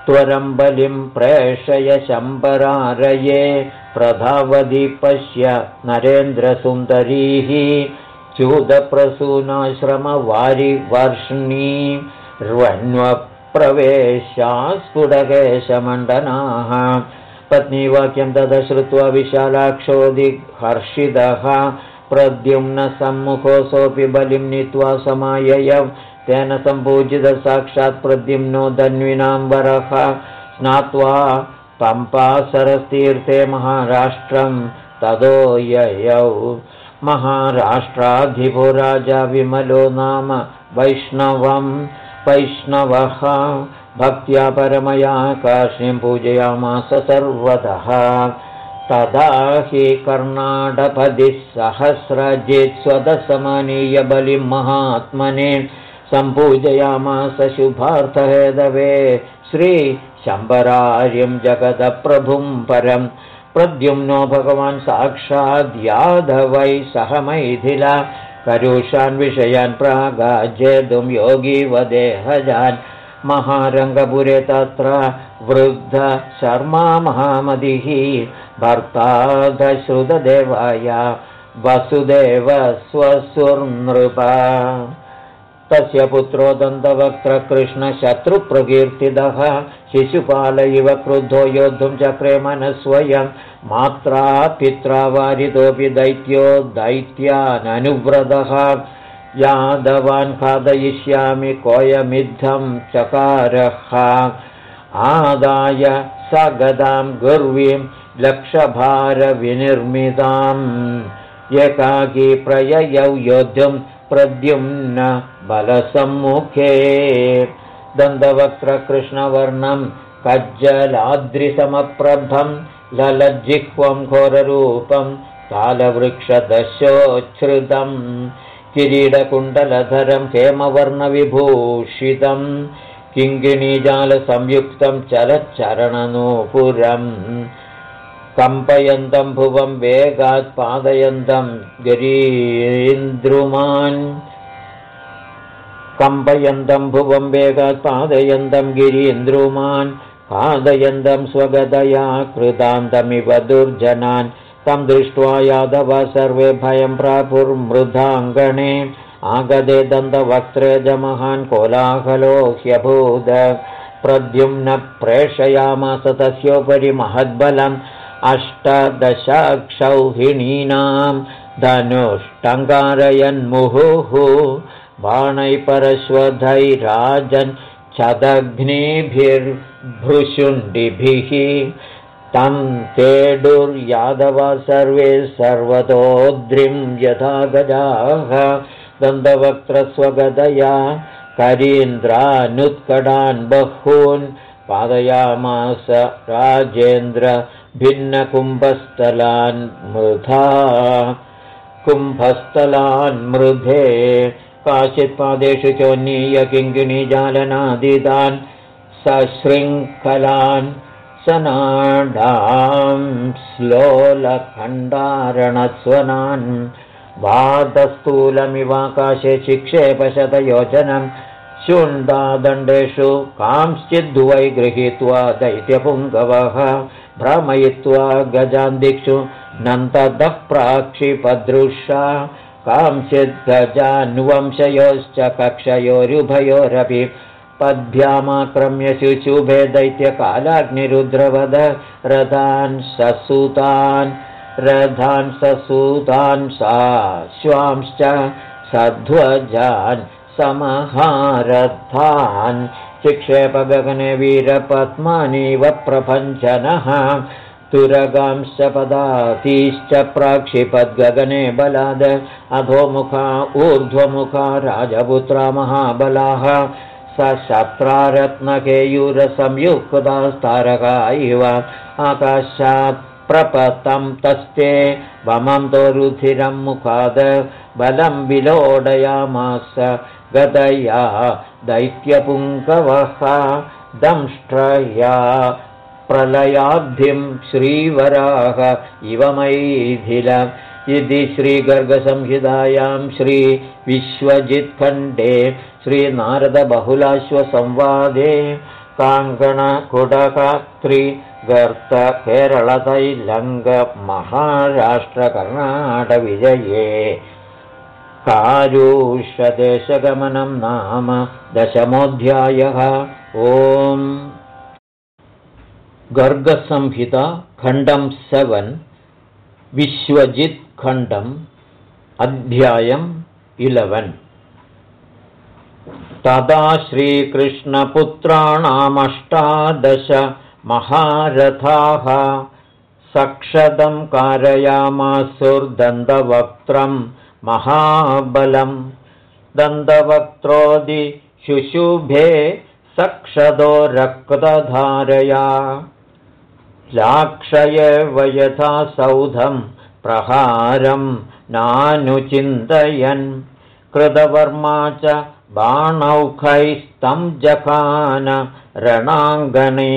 त्वरं बलिं प्रेषय शम्बरारये प्रधावधि पश्य नरेन्द्रसुन्दरीः च्यूतप्रसूनाश्रमवारिवर्ष्णी र्वन्वप्रवेशा स्फुटकेशमण्डनाः पत्नीवाक्यं तदा श्रुत्वा विशालाक्षोदिहर्षितः प्रद्युम्नसम्मुखोऽसोऽपि बलिं नीत्वा समायय तेन सम्पूजितः साक्षात् प्रद्युम्नो धन्विनाम्बरः स्नात्वा पम्पासरस्तीर्थे महाराष्ट्रं तदो ययौ। महाराष्ट्राधिपो राजा विमलो नाम वैष्णवं वैष्णवः। भक्त्या परमया काशीं पूजयामास सर्वतः। तदा हि कर्णाटपदिः सहस्रजित् स्वदसमनीय बलिं महात्मने सम्पूजयामास शुभार्थहेदवे श्रीशम्बरार्यं जगदप्रभुं परं प्रद्युम्नो भगवान् साक्षाद्याधवै सह मैथिला करुषान् विषयान् प्रागाजेतुं योगी वदेहजान् महारङ्गपुरे तत्र वृद्ध शर्मा महामतिः भर्ताधश्रुतदेवाय वसुदेव स्वसुर्नृपा तस्य पुत्रो दन्तवक्त्रकृष्णशत्रुप्रकीर्तितः शिशुपाल इव क्रुद्धो योद्धुं चक्रे मनस्वयं। मात्रा पित्रा वारितोऽपि दैत्यो दैत्याननुव्रतः। यादवान् खादयिष्यामि कोयमिद्धं चकारः। आदाय स गदां गुर्वीं लक्षभारविनिर्मिताम्। एकाकी प्रययौ योद्धुं प्रद्युम्न बलसम्मुखे दन्तवक्त्रकृष्णवर्णं कज्जलाद्रिसमप्रभं ललज्जिह्वं घोररूपं कालवृक्षदशोच्छ्रुतम् किरीडकुण्डलधरं हेमवर्णविभूषितं किङ्गिणीजालसंयुक्तं चलच्चरणनूपुरम् कम्पयन्तं भुवं वेगात् पादयन्तं गिरीन्द्रुमान् कम्पयन्तं भुवं वेगात् पादयन्तं गिरीन्द्रुमान् पादयन्तं स्वगतया कृतान्तमिव दुर्जनान् तं दृष्ट्वा यादव सर्वे भयं प्रापुर्मृधाङ्गणे आगदे दन्तवक्त्रे जमहान् कोलाहलो ह्यभूद प्रद्युम्न प्रेषयामास तस्योपरि महद्बलम् अष्टदशक्षौहिणीनां धनुष्टङ्कारयन्मुहुः बाणैपरश्वधैराजन् चदग्निभिर्भृशुण्डिभिः। तं तेडुर्यादव सर्वे सर्वतोद्रिं यथा गजाः। दन्तवक्त्रस्वगदया करीन्द्रानुत्कडान् बहून्। पादयामास राजेन्द्र भिन्नकुम्भस्थलान् मृधा। कुम्भस्थलान् मृधे काचित्पादेषु चोन्नीय किङ्किणीजालनादितान् सशृङ्खलान् सनाडां श्लोलखण्डारणस्वनान् वादस्थूलमिवाकाशे चिक्षेपशतयोजनं शुण्डादण्डेषु कांश्चिद्वै गृहीत्वा दैत्यपुङ्गवः भ्रमयित्वा गजान्दिक्षु नन्तदः प्राक्षिपदृशा कांश्चिद्गजान्वंशयोश्च कक्षयोरुभयोरपि पद्भ्यामाक्रम्य शुशुभे दैत्यकालाग्निरुद्रवद रथान् ससूतान् रथान् ससूतान् सा श्वांश्च सध्वजान् समहारथान् शिक्षेपगगने वीरपद्मानीव प्रपञ्चनः पदातीश्च प्राक्षिपद्गगने बलाद। अधोमुखा ऊर्ध्वमुखा राजपुत्रा महाबलाः। स शत्रारत्नकेयूरसंयुक्तास्तारका इव। आकाशात् प्रपतं तस्ते वमं तो रुधिरं मुखाद। बलं विलोडयामास गदया दैत्यपुङ्गवः। दंष्ट्रया प्रलयाब्धिं श्रीवराः इव मैथिल इति श्रीगर्गसंहितायां श्रीविश्वजित्खण्डे श्रीनारदबहुलाश्वसंवादे काङ्कणकुडकत्रिगर्तकेरळतैलङ्गमहाराष्ट्रकर्णाटकविजये कारुषदेशगमनं नाम दशमोऽध्यायः। ओम् गर्गसंहिता खण्डं सेवन् विश्वजित्खण्डम् अध्यायम् इलवन्। तदा श्रीकृष्णपुत्राणामष्टादश महारथाः सक्षदं कारयामासुर्दन्तवक्त्रं महाबलं। शुशुभे सक्षदो रक्तधारया लाक्षय वयथा सौधं प्रहारं नानुचिन्तयन्। कृतवर्मा च बाणौखैस्तं जखान रणाङ्गणे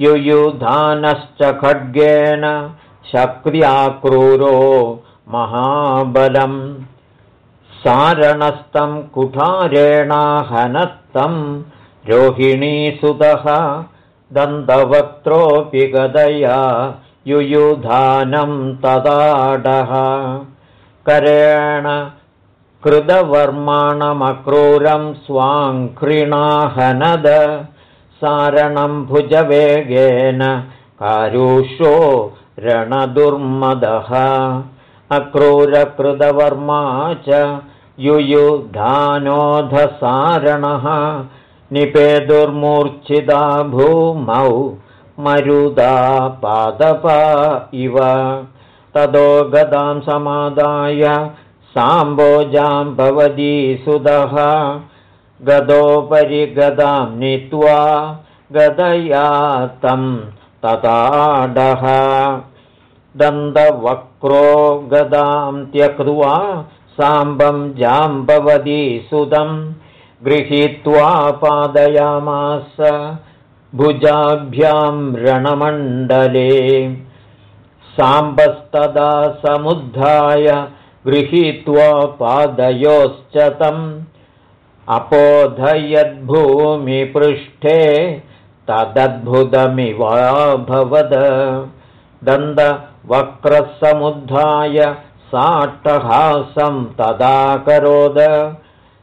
युयुधानश्च खड्गेन शक्र्याक्रूरो महाबलम् सारणस्तं कुठारेणाहनत्तं रोहिणीसुतः दन्तवक्त्रोऽपि गदया युयुधानं तदाडः। करेण कृतवर्माणमक्रूरं स्वाङ्घ्रिणाहनद। सारणं भुजवेगेन कारुषो रणदुर्मदः। अक्रूरकृतवर्मा च युयुधानोधसारणः निपेदुर्मूर्च्छिदा भूमौ मरुदा पादपा इव। तदो गदां समादाय साम्बोजाम्भवदी सुदः गदोपरि गदां नीत्वा गदया तं तताडः दन्तवक्रो गदां त्यक्त्वा साम्बं जाम्बवदी सुदं गृहीत्वा पादयामास भुजाभ्यां रणमण्डले। साम्बस्तदा समुद्धाय गृहीत्वा पादयोश्च तम्। अपोधयद्भूमिपृष्ठे तदद्भुतमिवाभवद। दन्तवक्रसमुद्धाय साट्टहासं तदाकरोद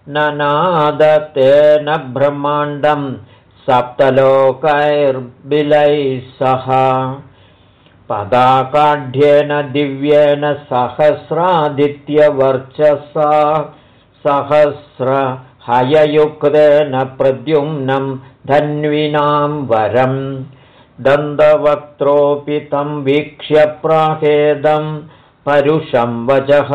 ननादतेन ब्रह्माण्डं सप्तलोकैर्बिलैः सह। पदाकाढ्येन दिव्येन सहस्रादित्यवर्चसा सहस्रहययुक्तेन प्रद्युम्नं धन्विनां वरम्। दन्तवक्त्रोऽपि तं वीक्ष्य प्राहेदं परुषं वचः।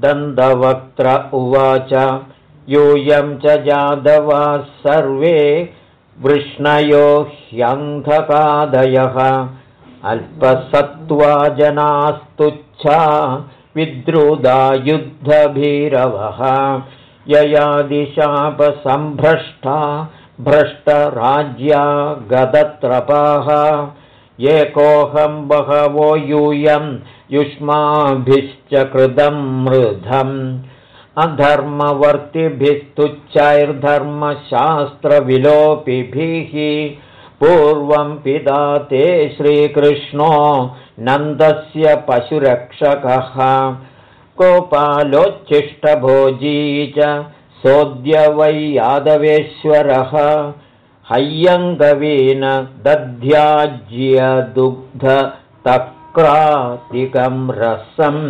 दन्तवक्त्र उवाच यूयं च जादवाः सर्वे वृष्णयो ह्यङ्घकादयः अल्पसत्त्वा जनास्तुच्छा विद्रुदा युद्धभीरवः। ययादिशापसम्भ्रष्टा भ्रष्टराज्या गदत्रपाः। एकोऽहं बहवो यूयं युष्माभिश्च कृतं मृधम् अधर्मवर्तिभिस्तुच्चैर्धर्मशास्त्रविलोपिभिः पूर्वं पिता ते श्रीकृष्णो नन्दस्य पशुरक्षकः। गोपालोच्छिष्टभोजी च सोऽद्य वै यादवेश्वरः। हय्यङ्गवीन दध्याज्यदुग्धतक्रातिकं रसम्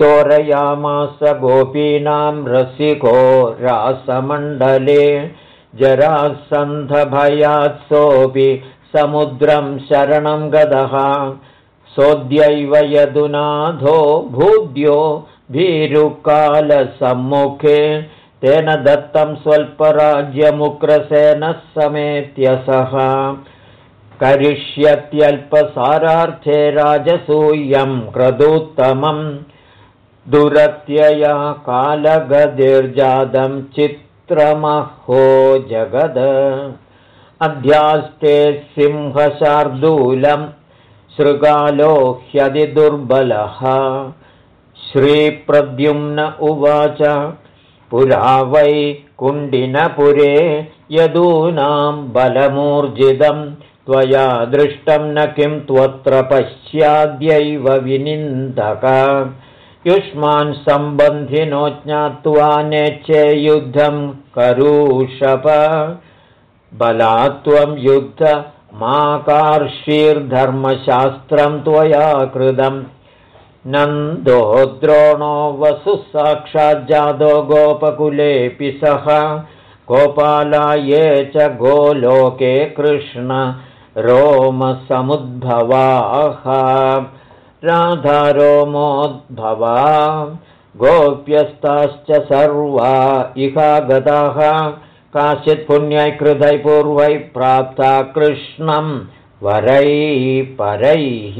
चोरयामास गोपीनां रसिको रासमण्डले जरासन्धभयात्सोऽपि समुद्रं शरणं गदः। सोऽद्यैव यदुनाथो भूद्यो भीरुकालसम्मुखे तेन दत्तं स्वल्पराज्यमुक्रसेनः समेत्य सः करिष्यत्यल्पसारार्थे राजसूयं क्रदुत्तमम् दुरत्यया कालगतिर्जातं चित्रमहो जगद। अध्यास्ते सिंहशार्दूलं शृगालो ह्यदिदुर्बलः श्रीप्रद्युम्न उवाच पुरा वै कुण्डिनपुरे यदूनां बलमूर्जितं त्वया दृष्टं न किं त्वत्र पश्चाद्यैव विनिन्दक युष्मान् सम्बन्धिनो ज्ञात्वा नेच्छे युद्धं करूषप बलात्वं युद्धमाकार्षीर्धर्मशास्त्रं त्वया कृतम् नन्दो द्रोणो वसु साक्षाज्जादो गोपकुलेऽपि सः गोपाला ये च गोलोके कृष्ण रोमसमुद्भवाः राधा रोमोद्भवा गोप्यस्ताश्च सर्वा इहागताः काचित् पुण्यै कृतै पूर्वै प्राप्ता कृष्णं वरैः परैः।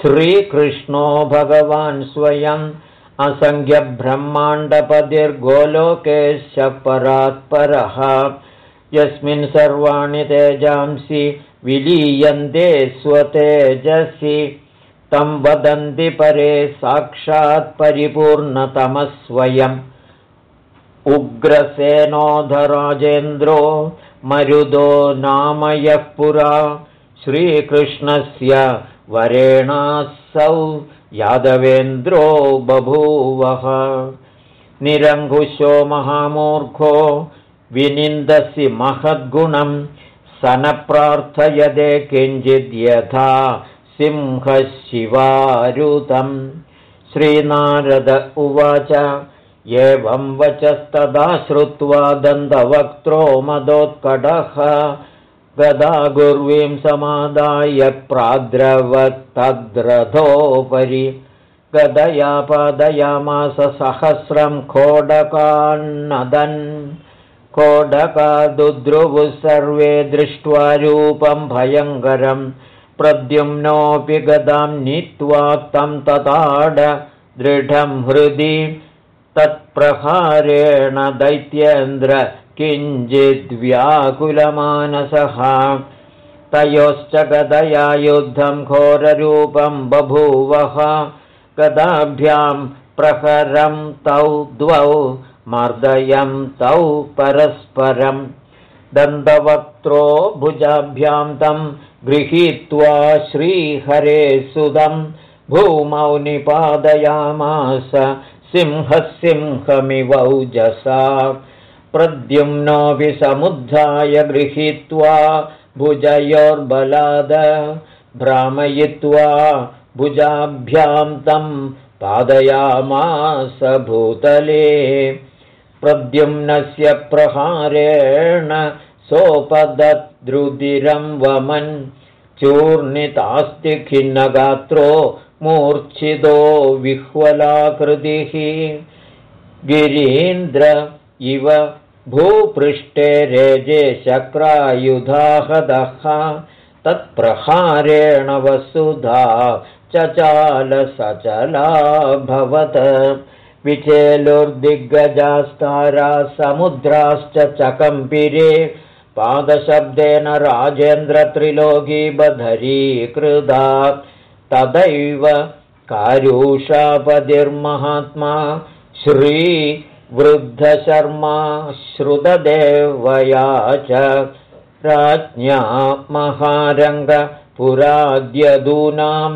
श्रीकृष्णो भगवान् स्वयम् असङ्ख्यब्रह्माण्डपतिर्गोलोकेश परात्परः यस्मिन् सर्वाणि तेजांसि विलीयन्ते स्वतेजसि। तं वदन्ति परे साक्षात् परिपूर्णतमस्वयम्। उग्रसेनोधराजेन्द्रो मरुदो नाम यः पुरा। श्रीकृष्णस्य वरेणासौ यादवेन्द्रो बभूवः। निरङ्कुशो महामूर्खो विनिन्दसि महद्गुणं स न प्रार्थयदे किञ्चिद्यथा सिंहशिवारुतम्। श्रीनारद उवाच एवं वचस्तदा श्रुत्वा दन्तवक्त्रो मदोत्कटः। गदा गुर्वीं समादाय प्राद्रवत्तद्रथोपरि। गदया पादयामास सहस्रं खोडकान्नदन् खोडकादुद्रुवुः सर्वे दृष्ट्वा रूपं भयङ्करं प्रद्युम्नोऽपि गदां नीत्वा तं तताड दृढं हृदि तत्प्रहारेण दैत्येन्द्र किञ्चिद्व्याकुलमानसः। तयोश्च गदया युद्धं घोररूपं बभूवः। गदाभ्यां प्रहरं तौ द्वौ मर्दयं तौ परस्परं दन्तवक्त्रो भुजाभ्यां तं गृहीत्वा श्रीहरे सुदं भूमौ निपादयामास सिंहसिंहमिवौजसा प्रद्युम्नोऽपि समुद्धाय गृहीत्वा भुजयोर्बलाद भ्रामयित्वा भुजाभ्यां तं पादयामास भूतले प्रद्युम्नस्य प्रहारेण सोपदद्रुदिरं वमन् चूर्णितास्ति खिन्नगात्रो मूर्च्छितो विह्वलाकृतिः। गिरीन्द्र इव भूपृष्ठे रेजे शक्रायुधाहदः तत्प्रहारेण वसुधा चचालसचलाभवत् विचेलुर्दिग्गजास्तारा समुद्राश्च चकम्पिरे पादशब्देन राजेन्द्रत्रिलोकीबधरीकृदा तदैव कारूषापतिर्महात्मा श्रीवृद्धशर्मा श्रुतदेवया च राज्ञा महारङ्गपुराद्यदूनां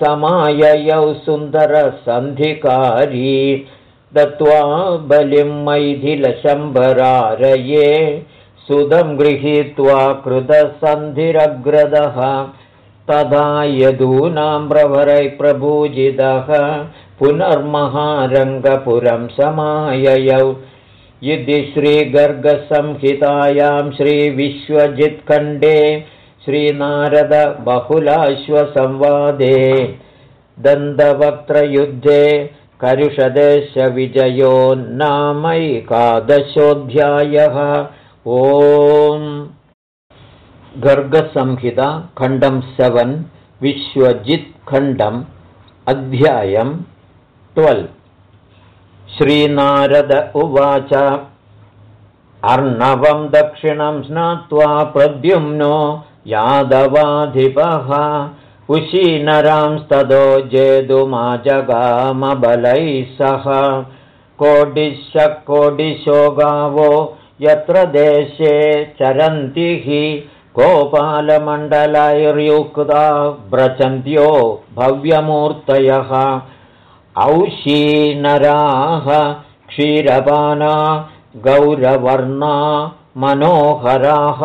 समाययौ सुन्दरसन्धिकारी दत्त्वा बलिं मैथिलशम्बरारये सुदं गृहीत्वा कृतसन्धिरग्रदः। तदा यदूनां प्रभरै प्रभूजितः पुनर्महारङ्गपुरं समाययौ। इति श्रीगर्गसंहितायां श्रीविश्वजित्खण्डे श्रीनारदबहुलाश्वसंवादे दन्तवक्त्रयुद्धे करुषदेशविजयो नामैकादशोऽध्यायः ॐ गर्गसंहिता खण्डं सेवन् विश्वजित्खण्डम् अध्यायं ट्वेल् श्रीनारद उवाच अर्णवं दक्षिणं स्नात्वा प्रद्युम्नो यादवाधिपः। उशीनरांस्ततो जेतुमाजगामबलैः सह। कोडिशो गावो यत्र देशे चरन्ति हि। गोपालमण्डलैर्युक्ता व्रचन्त्यो भव्यमूर्तयः। औशीनराः क्षीरपाना गौरवर्णा मनोहराः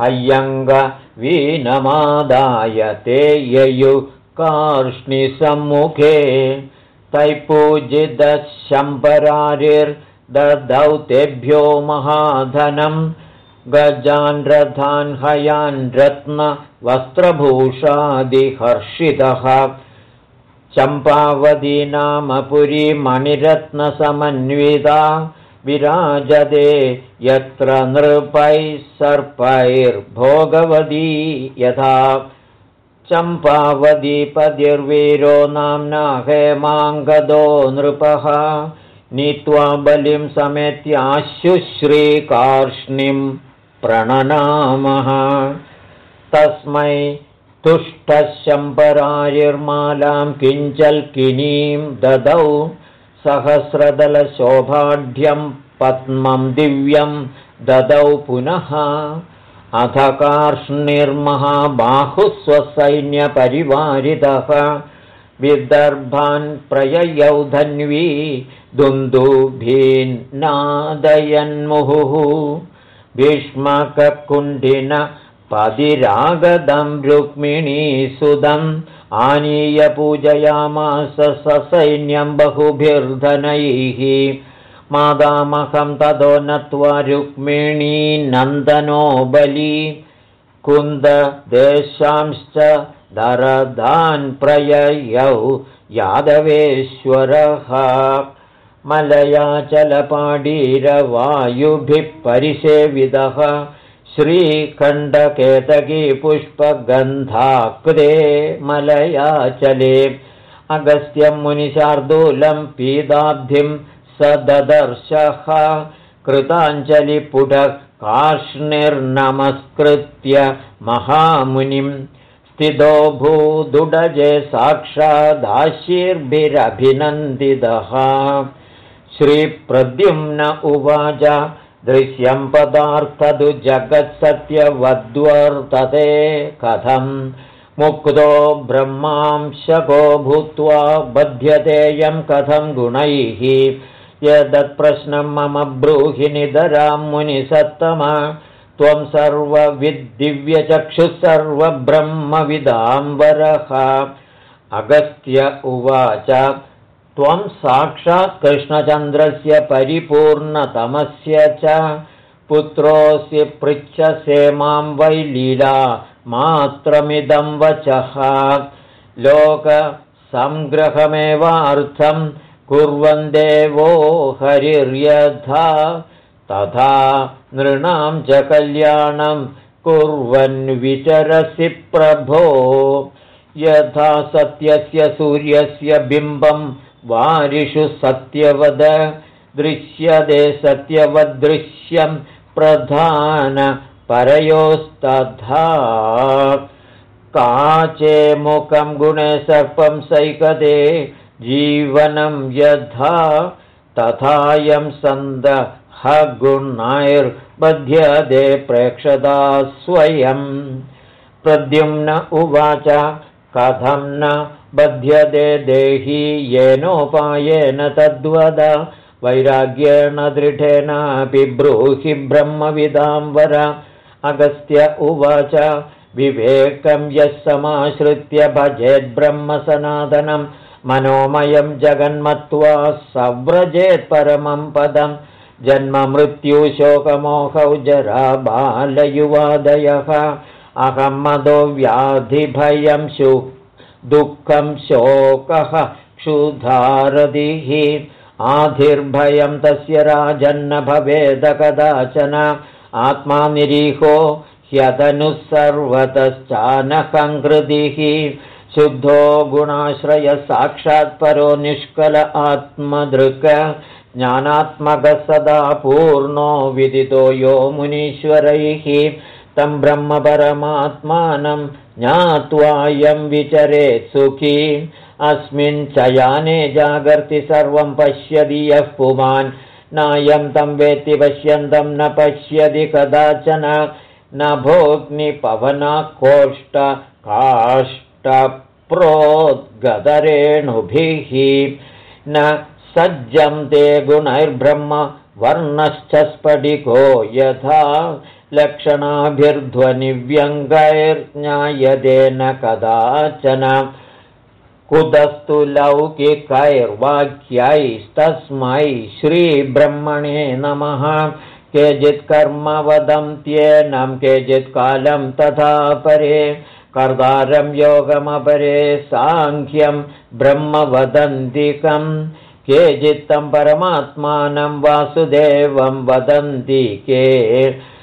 हय्यङ्गवीनमादाय ते ययुकार्ष्णिसम्मुखे तैपूजितशम्बरारिर्ददौ तेभ्यो महाधनं। गजान् रथान् हयान् रत्नवस्त्रभूषादिहर्षितः। चम्पावती नाम पुरीमणिरत्नसमन्विता विराजते यत्र नृपैः सर्पैर्भोगवती यथा चम्पावदीपतिर्वीरो नाम्ना हेमाङ्गदो नृपः नीत्वा बलिं समेत्याशुश्रीकार्ष्णिं प्रणनामः। तस्मै तुष्टशम्बरारिर्मालां किञ्चल्किनीं ददौ सहस्रदलशोभाढ्यं पद्मं दिव्यं ददौ पुनः। अथ कार्ष्णिर्महाबाहुस्वसैन्यपरिवारितः विदर्भान् प्रययौ धन्वी दुन्दुभीन्नादयन्मुहुः। भीष्मकुण्डिन पदिरागदं रुक्मिणीसुदम् आनीय पूजयामास ससैन्यं बहुभिर्धनैः। मादामहं ततो नत्वा रुक्मिणीनन्दनो बली। कुन्ददेशांश्च दरदान् प्रययौ यादवेश्वरः। मलयाचलपाडीरवायुभिः परिसेविदः श्रीकण्डकेतकी पुष्पगन्धाकृते मलयाचले अगस्त्यं मुनिशार्दूलं पीदाब्धिं स ददर्शः कृताञ्जलिपुटः कार्ष्णिर्नमस्कृत्य महामुनिं स्थितो भूदुडजे साक्षादाशीर्भिरभिनन्दितः। श्रीप्रद्युम्न उवाच दृश्यं पदार्थदु जगत्सत्यवद्वर्तते कथम्। मुक्तो ब्रह्मांशको भूत्वा बध्यतेयं कथं गुणैः। यदत्प्रश्नं मम ब्रूहि निधरां मुनिसत्तमा। त्वं सर्वविद्दिव्यचक्षुः सर्वब्रह्मविदाम्बरः अगस्त्य उवाच त्वं साक्षात् कृष्णचन्द्रस्य परिपूर्णतमस्य च। पुत्रोऽसि पृच्छसे मां वै लीला मात्रमिदं वचः। लोकसङ्ग्रहमेवार्थं कुर्वन्देवो हरिर्यथा। तथा नृणां च कल्याणं कुर्वन् विचरसि प्रभो। यथा सत्यस्य सूर्यस्य बिम्बं वारिषु सत्यवद दृश्यते सत्यवदृश्यं प्रधान परयोस्तथा। काचे मुखं गुणे सर्पं सैकते जीवनं यथा तथायं सन्द गुणैर्बध्यदे प्रेक्षदा स्वयं। प्रद्युम्न उवाच कथं न बध्यदे देही येनोपायेन तद्वद। वैराग्येण दृढेनापि ब्रूहि ब्रह्मविदाम्बर। अगस्त्य उवाच विवेकं यः समाश्रित्य भजेद्ब्रह्मसनातनं मनोमयं जगन्मत्वा सव्रजेत् परमं पदम् जन्ममृत्युशोकमोहौ जरा बालयुवादयः। अहं मदो व्याधिभयं शु दुःखं शोकः क्षुधारदिः आधिर्भयं तस्य राजन्न भवेद कदाचन। आत्मा निरीहो ह्यतनुः सर्वतश्चानकङ्कृतिः शुद्धो गुणाश्रयसाक्षात्परो निष्कल आत्मदृक्। ज्ञानात्मकः सदा पूर्णो विदितो यो मुनीश्वरैः। तं ब्रह्मपरमात्मानं ज्ञात्वायं विचरेत् सुखी। अस्मिन् च याने जागर्ति सर्वं पश्यति यः पुमान्। नायं तं वेत्ति पश्यन्तं न पश्यति कदाचन। न भोग्निपवनाकोष्ठ काष्ठप्रोद्गदरेणुभिः न सज्जं ते गुणैर्ब्रह्म वर्णश्च स्फटिको यथा लक्षणाभिर्ध्वनिव्यङ्गैर्ज्ञायते न कदाचन। कुतस्तु लौकिकैर्वाक्यैस्तस्मै श्रीब्रह्मणे नमः। केचित्कर्म वदन्त्येनं केचित्कालं तथा परे। कर्तारं योगमपरे साङ्ख्यं ब्रह्म वदन्तिकम् केचित्तं परमात्मानं वासुदेवं वदन्ति के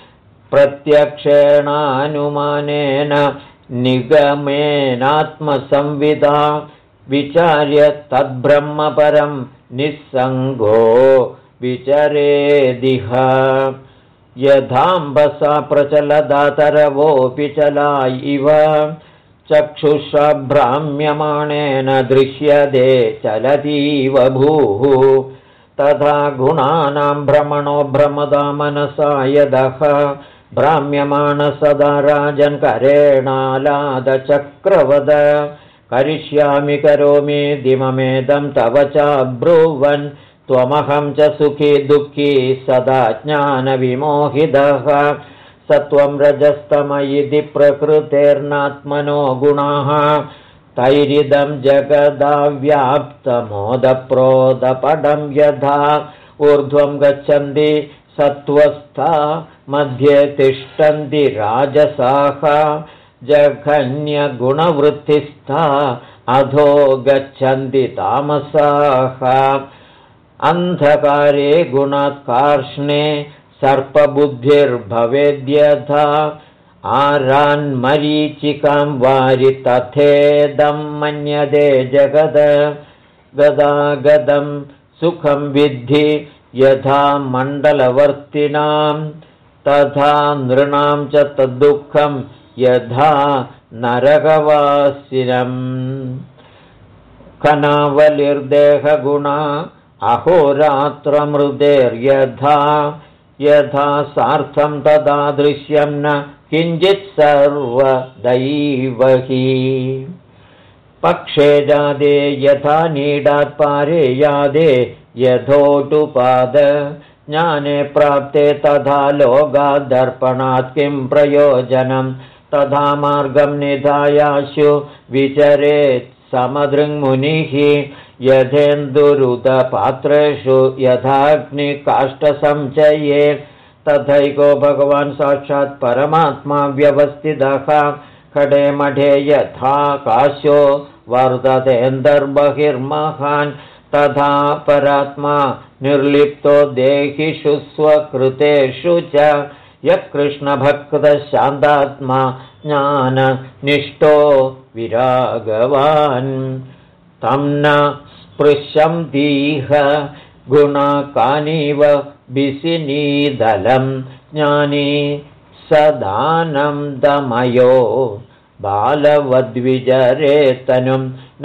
प्रत्यक्षेणानुमानेन निगमेनात्मसंविदा विचार्य तद्ब्रह्मपरं निस्सङ्गो विचरेदिह। यथाम्बसा प्रचलदातरवोऽपि चला इव। चक्षुषभ्राम्यमाणेन दृश्यते चलतीव भूः। तथा गुणानां भ्रमणो भ्रमदा मनसा यदः भ्राम्यमाण सदा राजन्करेणालादचक्रवद करिष्यामि करोमि दिममेदं तव चाब्रुवन्। त्वमहं च सुखी दुःखी सदा ज्ञानविमोहितः। सत्वं रजस्तम इति प्रकृतेर्नात्मनो गुणाः। तैरिदं जगदाव्याप्तमोदप्रोदपडं यथा। ऊर्ध्वं गच्छन्ति सत्त्वस्था मध्ये तिष्ठन्ति राजसाः जघन्यगुणवृत्तिस्था अधो गच्छन्ति तामसाः। अन्धकारे गुणात्कार्ष्णे सर्पबुद्धिर्भवेद्यथा आरान्मरीचिकां वारि तथेदं मन्यते जगद। गदागदं सुखं विद्धि यथा मण्डलवर्तिनां तथा नृणां च तद्दुःखं यथा नरकवासिनम्। कनावलिर्देहगुणा अहोरात्रमृदेर्यथा यथा सार्थं तदा दृश्यं न किञ्चित् सर्वदैव हि पक्षे जादे यथा नीडात् पारे यादे यथोटुपाद ज्ञाने प्राप्ते तथा लोगादर्पणात् किं प्रयोजनं? तथा मार्गं निधायाशु विचरेत् समदृङ्मुनिः यथेन्दुरुदपात्रेषु यथाग्निकाष्ठसञ्चये तथैको भगवान् साक्षात् परमात्मा व्यवस्थितः। खडे मठे यथा काश्यो वर्ततेन्दर्बहिर्महान् तथा परात्मा निर्लिप्तो देहिषु स्वकृतेषु च यः कृष्णभक्तशान्तात्मा ज्ञाननिष्ठो विरागवान्। तं न स्पृशन्तीह गुणकानीव बिसिनीदलं ज्ञानी सदानं दमयो बालवद्विजरेतनुं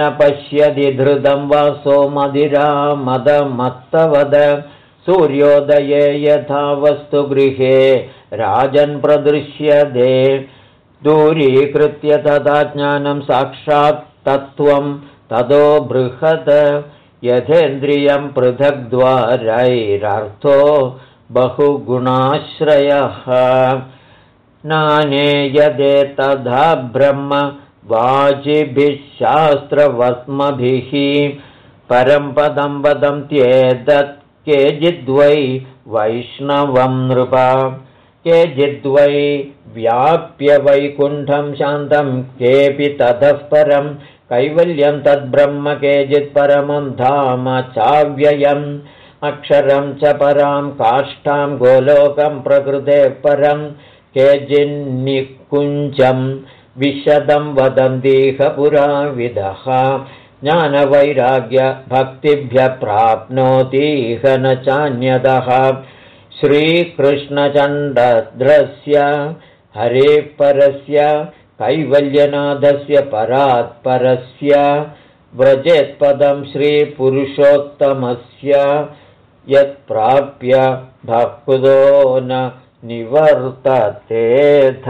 न पश्यति धृतं वासो मदिरामदमत्तवद सूर्योदये यथा वस्तु गृहे राजन्प्रदृश्यते दूरीकृत्य तथा ज्ञानं साक्षात् तत्त्वं ततो बृहत्। यथेन्द्रियं पृथग्द्वारैरर्थो बहुगुणाश्रयः। नानेयदे तथा ब्रह्म वाजिभिः शास्त्रवस्मभिः परं पदं वदन्त्येतत् केचिद्वै वैष्णवं नृप। केचिद्वै व्याप्य वैकुण्ठं शान्तं केऽपि ततः परं कैवल्यं तद्ब्रह्म केचित्परमं धाम चाव्ययम्। अक्षरं च परां काष्ठां गोलोकं प्रकृते परं केचिन्निकुञ्जं विशदं वदन्तीह पुराविदः ज्ञानवैराग्यभक्तिभ्यः प्राप्नोतीह न चान्यतः। श्रीकृष्णचण्डद्रस्य हरेपरस्य कैवल्यनाथस्य परात्परस्य व्रजेत्पदं श्रीपुरुषोत्तमस्य यत्प्राप्य भक्तो न निवर्ततेऽथ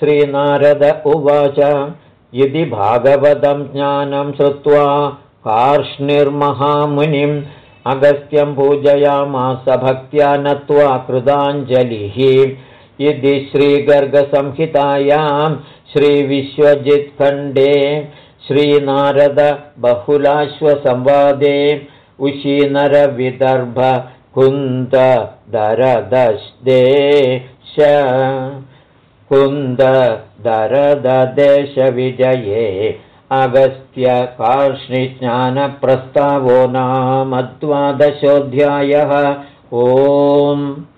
श्रीनारद उवाच। यदि भागवतं ज्ञानं श्रुत्वा कार्ष्णिर्महामुनिम् अगस्त्यं पूजयामास भक्त्या नत्वा कृताञ्जलिः। इति श्रीगर्गसंहितायां श्रीविश्वजित्खण्डे श्रीनारदबहुलाश्वसंवादे उशीनरविदर्भ कुन्ददरददेश कुन्ददरददेशविजये अगस्त्यकार्ष्णिज्ञानप्रस्तावो नाम द्वादशोऽध्यायः। ओम्